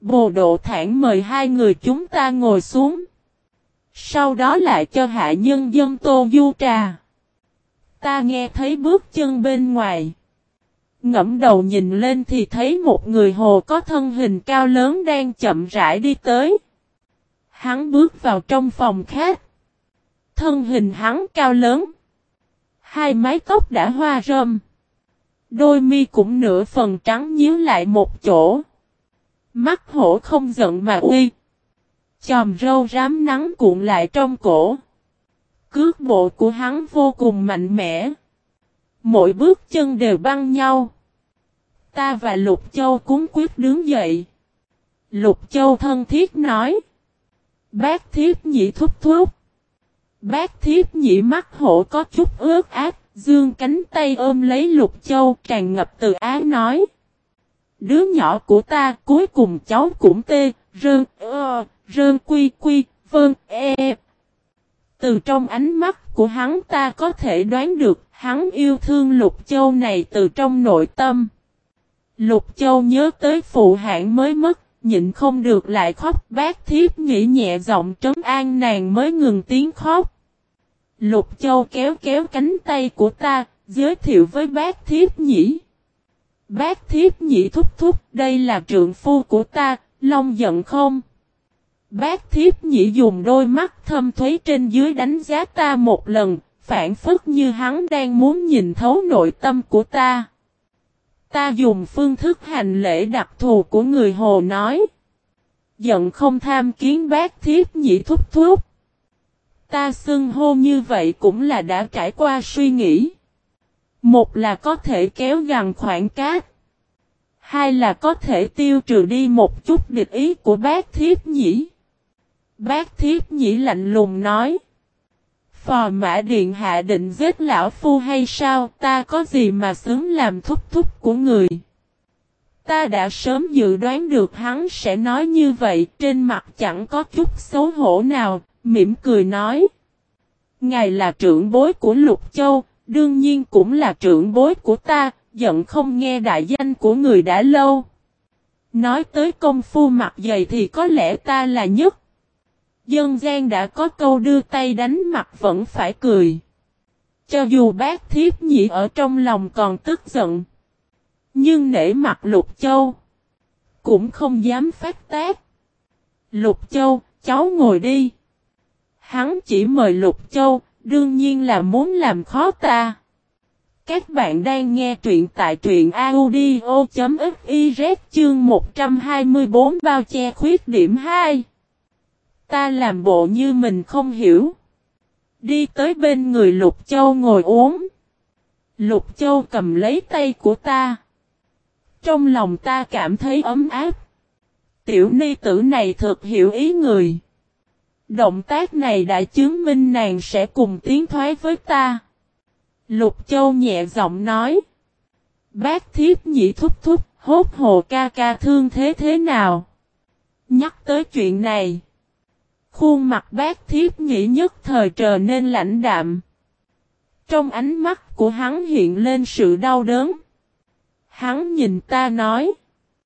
Bồ độ thản mời hai người chúng ta ngồi xuống. Sau đó lại cho hạ nhân dân tô du trà. Ta nghe thấy bước chân bên ngoài. Ngẫm đầu nhìn lên thì thấy một người hồ có thân hình cao lớn đang chậm rãi đi tới. Hắn bước vào trong phòng khác. Thân hình hắn cao lớn. Hai mái tóc đã hoa râm. Đôi mi cũng nửa phần trắng nhíu lại một chỗ. Mắt hổ không giận mà uy. Chòm râu rám nắng cuộn lại trong cổ. Cước bộ của hắn vô cùng mạnh mẽ. Mỗi bước chân đều băng nhau. Ta và Lục Châu cúng quyết đứng dậy. Lục Châu thân thiết nói. Bác thiết nhị thúc thúc. Bác thiếp nhị mắt hổ có chút ướt ác, Dương cánh tay ôm lấy Lục Châu tràn ngập từ ái nói. Đứa nhỏ của ta cuối cùng cháu cũng tê, rơn, ơ, rơn quy quy, vơn, e. Từ trong ánh mắt của hắn ta có thể đoán được hắn yêu thương Lục Châu này từ trong nội tâm. Lục Châu nhớ tới phụ hạng mới mất, nhịn không được lại khóc bác thiếp nghĩ nhẹ giọng trấn an nàng mới ngừng tiếng khóc. Lục Châu kéo kéo cánh tay của ta, giới thiệu với bác thiếp nhỉ. Bác thiếp nhị thúc thúc, đây là trượng phu của ta, Long giận không? Bác thiếp nhị dùng đôi mắt thâm thuế trên dưới đánh giá ta một lần, phản phức như hắn đang muốn nhìn thấu nội tâm của ta. Ta dùng phương thức hành lễ đặc thù của người Hồ nói. Giận không tham kiến bác thiếp nhị thúc thúc. Ta xưng hô như vậy cũng là đã trải qua suy nghĩ. Một là có thể kéo gần khoảng cát. Hai là có thể tiêu trừ đi một chút địch ý của bác thiếp nhĩ. Bác thiếp nhĩ lạnh lùng nói. Phò mã điện hạ định giết lão phu hay sao ta có gì mà xứng làm thúc thúc của người. Ta đã sớm dự đoán được hắn sẽ nói như vậy trên mặt chẳng có chút xấu hổ nào, mỉm cười nói. Ngài là trưởng bối của Lục Châu, đương nhiên cũng là trưởng bối của ta, giận không nghe đại danh của người đã lâu. Nói tới công phu mặt dày thì có lẽ ta là nhất. Dân gian đã có câu đưa tay đánh mặt vẫn phải cười. Cho dù bác thiếp nhị ở trong lòng còn tức giận. Nhưng nể mặt Lục Châu. Cũng không dám phát tác. Lục Châu, cháu ngồi đi. Hắn chỉ mời Lục Châu, đương nhiên là muốn làm khó ta. Các bạn đang nghe truyện tại truyện audio.fiz chương 124 bao che khuyết điểm 2. Ta làm bộ như mình không hiểu. Đi tới bên người Lục Châu ngồi uống. Lục Châu cầm lấy tay của ta. Trong lòng ta cảm thấy ấm áp. Tiểu ni tử này thật hiểu ý người. Động tác này đã chứng minh nàng sẽ cùng tiến thoái với ta. Lục Châu nhẹ giọng nói. Bác thiếp nhị thúc thúc, hốt hồ ca ca thương thế thế nào? Nhắc tới chuyện này. Khuôn mặt bác thiếp nghĩ nhất thời trở nên lãnh đạm. Trong ánh mắt của hắn hiện lên sự đau đớn. Hắn nhìn ta nói.